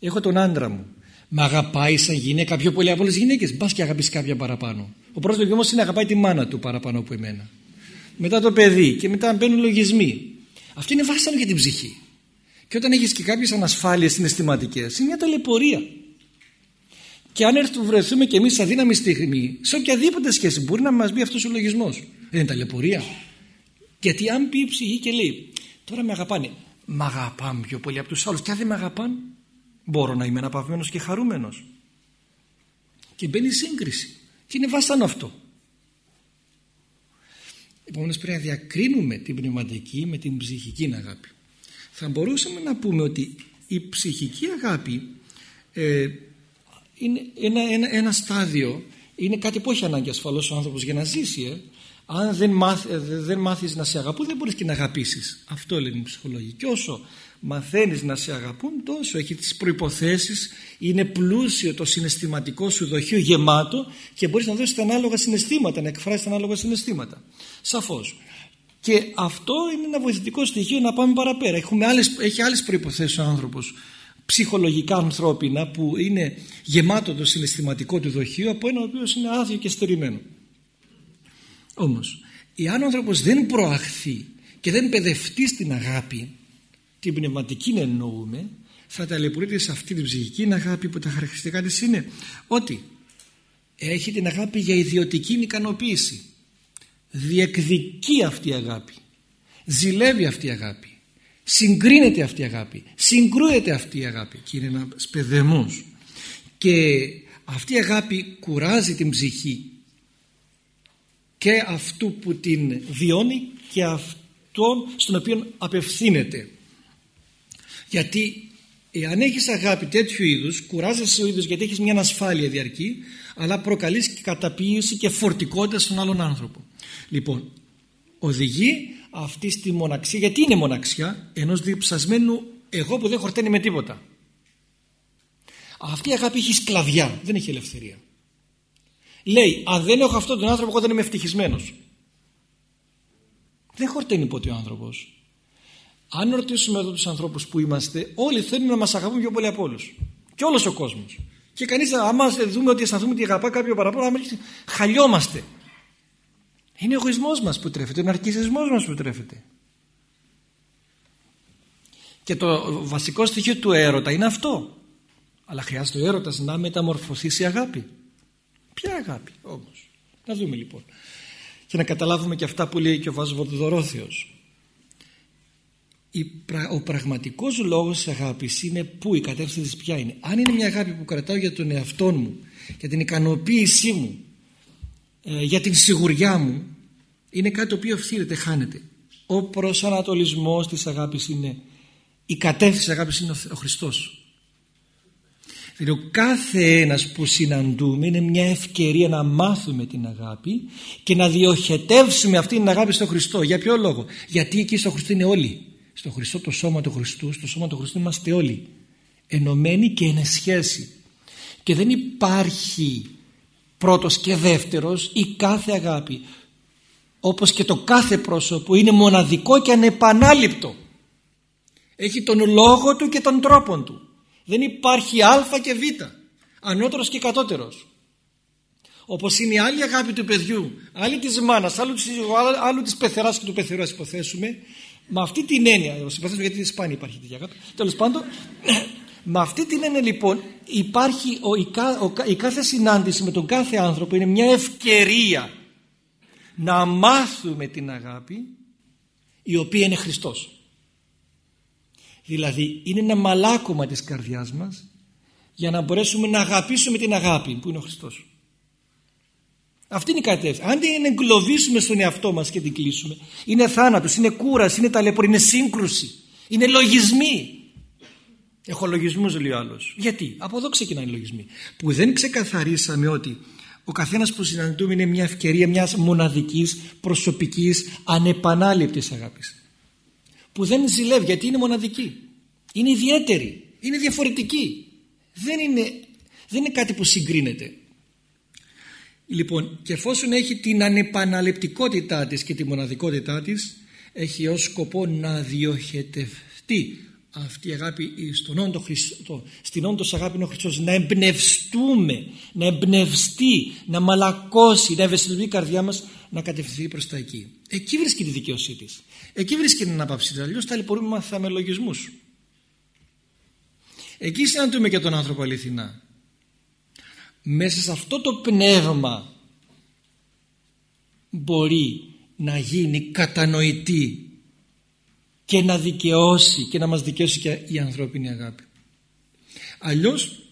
Έχω τον άντρα μου. Μα αγαπάει σαν γυναίκα πιο πολύ από όλες τις γυναίκες. Μπας και αγαπήσεις κάποια παραπάνω. Ο πρώτος λογισμός είναι αγαπάει τη μάνα του παραπάνω από εμένα. Μετά το παιδί και μετά μπαίνουν λογισμοί. Αυτό είναι βάσανο για την ψυχή. Και όταν έχεις και κάποιες ανασφάλειες συναισθηματικές είναι μια ταλαιπωρία. Και αν έρθουμε βρεθούμε και εμείς σε αδύναμη στιγμή, σε οποιαδήποτε σχέση μπορεί να μας μπει αυτός ο λογισμός. Δεν είναι ταλαιπωρία. Γιατί αν πει η ψυχή και λέει Τώρα με αγαπάνε. Μ' αγαπάνε πιο πολύ από τους άλλους. Και αν δεν με αγαπάνε, μπορώ να είμαι αναπαυμένος και χαρούμενος. Και μπαίνει σύγκριση. Και είναι βάσανο αυτό. Επομένως πρέπει να διακρίνουμε την πνευματική με την ψυχική αγάπη. Θα μπορούσαμε να πούμε ότι η ψυχική αγάπη ε, είναι ένα, ένα, ένα στάδιο, είναι κάτι που έχει ανάγκη ασφαλώς ο άνθρωπος για να ζήσει. Ε αν δεν, μάθ, ε, δεν μάθεις να σε αγαπούν δεν μπορείς και να αγαπήσεις. Αυτό λένε οι ψυχολόγοι. Και όσο μαθαίνεις να σε αγαπούν τόσο έχει τις προϋποθέσεις είναι πλούσιο το συναισθηματικό σου δοχείο γεμάτο και μπορείς να δώσεις τα ανάλογα συναισθήματα να εκφράσεις τα ανάλογα συναισθήματα. Σαφώς. Και αυτό είναι ένα βοηθητικό στοιχείο να πάμε παραπέρα. Έχουμε άλλες, έχει άλλες προϋποθέσεις ο άνθρωπος ψυχολογικά ανθρώπινα που είναι γεμάτο το συναισθηματικό του δοχείο από ένα ο οποίος είναι άδειο και στερημένο όμως, εάν ο άνθρωπος δεν προαχθεί και δεν παιδευτεί στην αγάπη, την πνευματική εννοούμε, θα ταλαιπωρείται σε αυτή την ψυχική αγάπη που τα χαρακτηριστικά της είναι ότι έχει την αγάπη για ιδιωτική ικανοποίηση. Διεκδικεί αυτή η αγάπη. Ζηλεύει αυτή η αγάπη. Συγκρίνεται αυτή η αγάπη. Συγκρούεται αυτή η αγάπη. Και είναι ένας παιδεμός. Και αυτή η αγάπη κουράζει την ψυχή και αυτού που την βιώνει και αυτόν στον οποίο απευθύνεται. Γιατί εάν έχεις αγάπη τέτοιου είδους, κουράζεσαι ο είδους γιατί έχεις μια ασφάλεια διαρκή, αλλά προκαλείς και καταποίηση και φορτικότητα στον άλλον άνθρωπο. Λοιπόν, οδηγεί αυτή στη μοναξία γιατί είναι μοναξιά; Ενός διψασμένου εγώ που δεν χορταίνει με τίποτα αυτή η αγάπη έχει σκλαβιά δεν έχει ελευθερία λέει αν δεν έχω αυτόν τον άνθρωπο εγώ δεν είμαι ευτυχισμένος. δεν χορταίνει ποτέ ο άνθρωπος αν ρωτήσουμε εδώ τους ανθρώπους που είμαστε όλοι θέλουν να μας αγαπούν πιο πολύ από όλους και όλος ο κόσμος και κανείς άμα δούμε ότι αισθανθούμε ότι αγαπά κάποιο παραπάνω χαλιόμαστε είναι ο εγωισμός μας που τρέφεται, ο ναρκισισμός μας που τρέφεται. Και το βασικό στοιχείο του έρωτα είναι αυτό. Αλλά χρειάζεται ο έρωτας να μεταμορφωθεί σε αγάπη. Ποια αγάπη όμως. Να δούμε λοιπόν. Και να καταλάβουμε και αυτά που λέει και ο Βάσβοδωρόθεος. Ο πραγματικός λόγος της αγάπης είναι που η κατεύθυνση της ποια είναι. Αν είναι μια αγάπη που κρατάω για τον εαυτό μου, για την ικανοποίησή μου, ε, για την σιγουριά μου είναι κάτι το οποίο ευθύνεται, χάνεται. Ο προσανατολισμός της αγάπης είναι η κατεύθυνση της αγάπης είναι ο Χριστός. Δηλαδή ο κάθε ένας που συναντούμε είναι μια ευκαιρία να μάθουμε την αγάπη και να διοχετεύσουμε αυτή την αγάπη στον Χριστό. Για ποιο λόγο; Γιατί εκεί στο Χριστό είναι όλοι. Στο Χριστό το σώμα του Χριστού, στο σώμα του Χριστού είμαστε όλοι. Ενωμένοι και εν σχέση. Και δεν υπάρχει πρώτος και δεύτερος η κάθε αγάπη όπως και το κάθε πρόσωπο είναι μοναδικό και ανεπανάληπτο έχει τον λόγο του και τον τρόπο του δεν υπάρχει α και β ανώτερος και κατώτερος όπως είναι η άλλη αγάπη του παιδιού άλλη της μάνας, άλλο της, άλλο της πεθεράς και του πεθερού ας υποθέσουμε με αυτή την έννοια ας υποθέσουμε γιατί στην Ισπανία υπάρχει τέτοια αγάπη τέλος πάντων με αυτή την έννοια λοιπόν υπάρχει ο, η, ο, η κάθε συνάντηση με τον κάθε άνθρωπο είναι μια ευκαιρία να μάθουμε την αγάπη η οποία είναι Χριστός. Δηλαδή είναι ένα μαλάκωμα της καρδιάς μας για να μπορέσουμε να αγαπήσουμε την αγάπη που είναι ο Χριστός. Αυτή είναι η κατεύθυνση. Αν δεν εγκλωβίσουμε στον εαυτό μας και την κλείσουμε, είναι θάνατος, είναι κούραση, είναι ταλαιπωρή, είναι σύγκρουση, είναι λογισμοί. Έχω λογισμούς, λέει ο άλλος. Γιατί, από εδώ ξεκινάνε οι λογισμοί. Που δεν ξεκαθαρίσαμε ότι ο καθένας που συναντούμε είναι μια ευκαιρία μιας μοναδικής, προσωπικής, ανεπανάληπτης αγάπης. Που δεν ζηλεύει γιατί είναι μοναδική. Είναι ιδιαίτερη. Είναι διαφορετική. Δεν είναι, δεν είναι κάτι που συγκρίνεται. Λοιπόν, και εφόσον έχει την ανεπαναληπτικότητά της και τη μοναδικότητά της, έχει ως σκοπό να διοχετευτεί αυτή η αγάπη στον όντο Χριστό, στην όντως αγάπη είναι ο Χριστός να εμπνευστούμε, να εμπνευστεί, να μαλακώσει, να ευαισθητοποιεί η καρδιά μας να κατευθυνθεί προς τα εκεί. Εκεί βρίσκει τη δικαιοσύνη της. Εκεί βρίσκει την αναπαύση της. Αλλιώς ταλαιπωρούμε μάθαμε λογισμούς. Εκεί συναντούμε και τον άνθρωπο αληθινά. Μέσα σε αυτό το πνεύμα μπορεί να γίνει κατανοητή και να δικαιώσει και να μας δικαιώσει και η ανθρώπινη αγάπη. Αλλιώς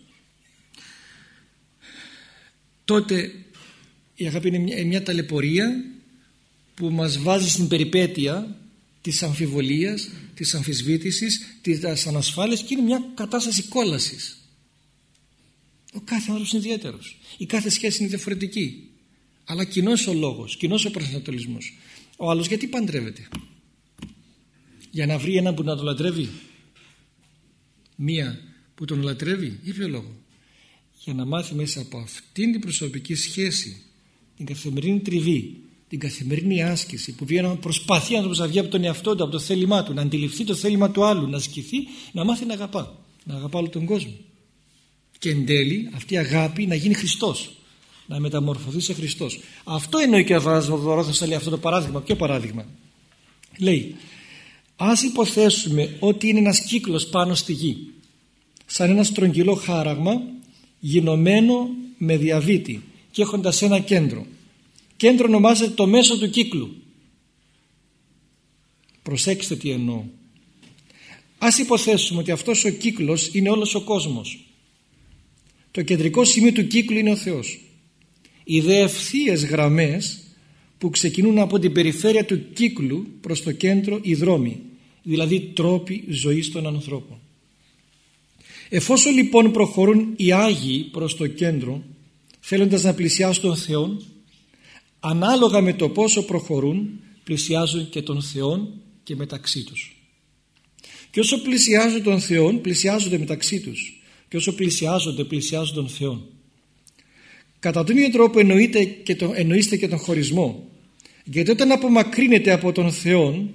τότε η αγάπη είναι μια, μια ταλαιπωρία που μας βάζει στην περιπέτεια της αμφιβολίας, της αμφισβήτησης, της ανασφάλειας και είναι μια κατάσταση κόλασης. Ο κάθε άνθρωπος είναι ιδιαίτερος. Η κάθε σχέση είναι διαφορετική. Αλλά κοινός ο λόγος, κοινός ο προσανατολισμός. Ο άλλος γιατί παντρεύεται; Για να βρει έναν που να τον λατρεύει μία που τον λατρεύει ή ποιο λόγο; Για να μάθει μέσα από αυτήν την προσωπική σχέση την καθημερινή τριβή την καθημερινή άσκηση που βγαίνει προσπαθεί άνθρωπος να βγει από τον εαυτό του από το θέλημά του να αντιληφθεί το θέλημα του άλλου να ασκηθεί να μάθει να αγαπά να αγαπά όλο τον κόσμο. Και εν τέλει αυτή η αγάπη να γίνει Χριστός να μεταμορφωθεί σε Χριστός. Αυτό εννοεί και ο Βαζοδωρόθος λέει αυτό το παράδειγμα ποιο παράδειγμα. Λέει Ας υποθέσουμε ότι είναι ένας κύκλος πάνω στη γη σαν ένα στρογγυλό χάραγμα γινωμένο με διαβήτη και έχοντας ένα κέντρο. Κέντρο ονομάζεται το μέσο του κύκλου. Προσέξτε τι εννοώ. Ας υποθέσουμε ότι αυτός ο κύκλος είναι όλος ο κόσμος. Το κεντρικό σημείο του κύκλου είναι ο Θεός. Οι δε γραμμές που ξεκινούν από την περιφέρεια του κύκλου προς το κέντρο οι δρόμοι δηλαδή τρόποι ζωής των ανθρώπων. Εφόσον λοιπόν προχωρούν οι Άγιοι προς το κέντρο θέλοντας να πλησιάσουν τον Θεό ανάλογα με το πόσο προχωρούν πλησιάζουν και τον Θεό και μεταξύ τους. Και όσο πλησιάζουν τον Θεό πλησιάζονται μεταξύ τους και όσο πλησιάζονται πλησιάζουν τον Θεό. Κατά τον ίδιο τρόπο εννοείται και τον, εννοείστε και τον χωρισμό. Γιατί όταν απομακρύνεται από τον Θεό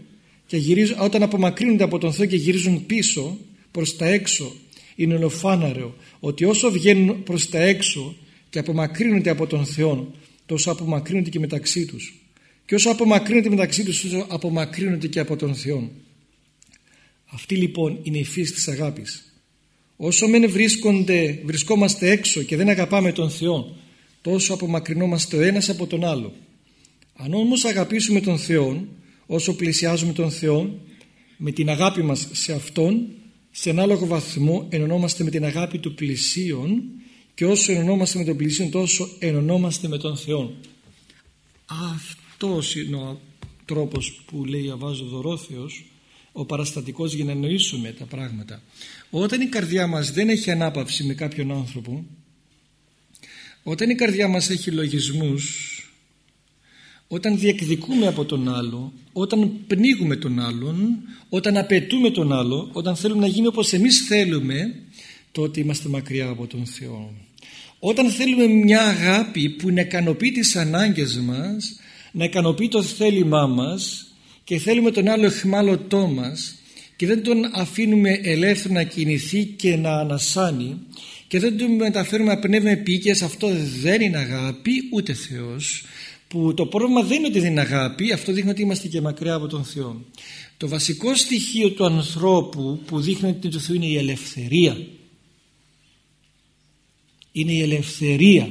και γυρίζουν, όταν απομακρύνονται από τον Θεό και γυρίζουν πίσω προς τα έξω είναι ολοφάναρο ότι όσο βγαίνουν προς τα έξω και απομακρύνονται από τον Θεό τόσο απομακρύνονται και μεταξύ τους. Και όσο απομακρύνονται μεταξύ τους τόσο απομακρύνονται και από τον Θεό. Αυτή λοιπόν είναι η φύση της αγάπης. Όσο μεν βρίσκονται, βρισκόμαστε έξω και δεν αγαπάμε τον Θεό τόσο απομακρυνόμαστε ο ένας από τον άλλο. Αν όμως αγαπήσουμε τον Θεό όσο πλησιάζουμε τον Θεό με την αγάπη μας σε Αυτόν σε ανάλογο βαθμό ενωνόμαστε με την αγάπη του πλησίον και όσο ενωνόμαστε με τον πλησίον τόσο ενωνόμαστε με τον Θεό. Αυτός είναι ο τρόπος που λέει ο Βάζο Δωρόθεος ο παραστατικός για να εννοήσουμε τα πράγματα. Όταν η καρδιά μας δεν έχει ανάπαυση με κάποιον άνθρωπο όταν η καρδιά μας έχει λογισμούς όταν διεκδικούμε από τον άλλο όταν πνίγουμε τον άλλον όταν απαιτούμε τον άλλο όταν θέλουμε να γίνει όπως εμείς θέλουμε τότε είμαστε μακριά από τον Θεό όταν θέλουμε μια αγάπη που να ικανοποιεί τις ανάγκες μας να ικανοποιεί το θέλημά μας και θέλουμε τον άλλο εχμάλωτό μας και δεν τον αφήνουμε ελεύθερο να κινηθεί και να ανασάνει και δεν τον μεταφέρουμε να πνεύμα επίκαιας αυτό δεν είναι αγάπη ούτε Θεός. Που το πρόβλημα δεν είναι ότι δεν είναι αγάπη αυτό δείχνει ότι είμαστε και μακριά από τον Θεό. Το βασικό στοιχείο του ανθρώπου που δείχνει ότι το Θεό είναι η ελευθερία είναι η ελευθερία.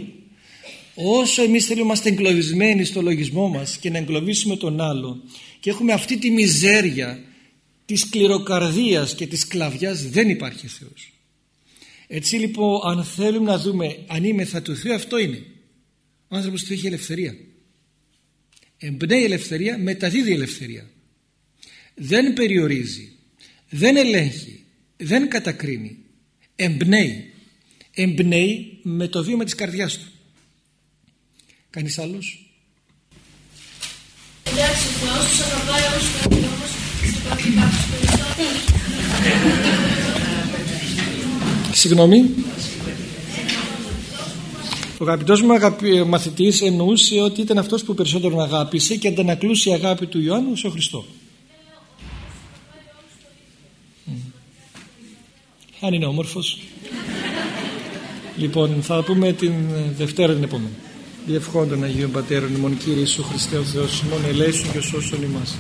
Όσο εμείς θέλουμε να είμαστε εγκλωβισμένοι στο λογισμό μας και να εγκλωβίσουμε τον άλλο και έχουμε αυτή τη μιζέρια της κληροκαρδίας και της σκλαβιάς δεν υπάρχει Θεός. Έτσι λοιπόν αν θέλουμε να δούμε αν είμαι θα του Θεού αυτό είναι. Ο άνθρωπος του έχει ελευθερία. Εμπνέει ελευθερία μεταδίδει ελευθερία. Δεν περιορίζει δεν ελέγχει δεν κατακρίνει. Εμπνέει εμπνέει με το βήμα της καρδιάς του κανείς άλλος; Εντάξει, Θεός τους αγαπάει όλους τους όμως Συγγνώμη ο αγαπητός μου μαθητής εννοούσε ότι ήταν αυτός που περισσότερο αγάπησε και αντανακλούσε η αγάπη του Ιωάννου στο Χριστό. Αν είναι όμορφος. Λοιπόν, θα πούμε την Δευτέρα την επόμενη. Διευχόντων Αγίων Πατέρων ημών Κύριε Ιησού Χριστέ ο Θεός ημών ελέησον και σώσον ημάς.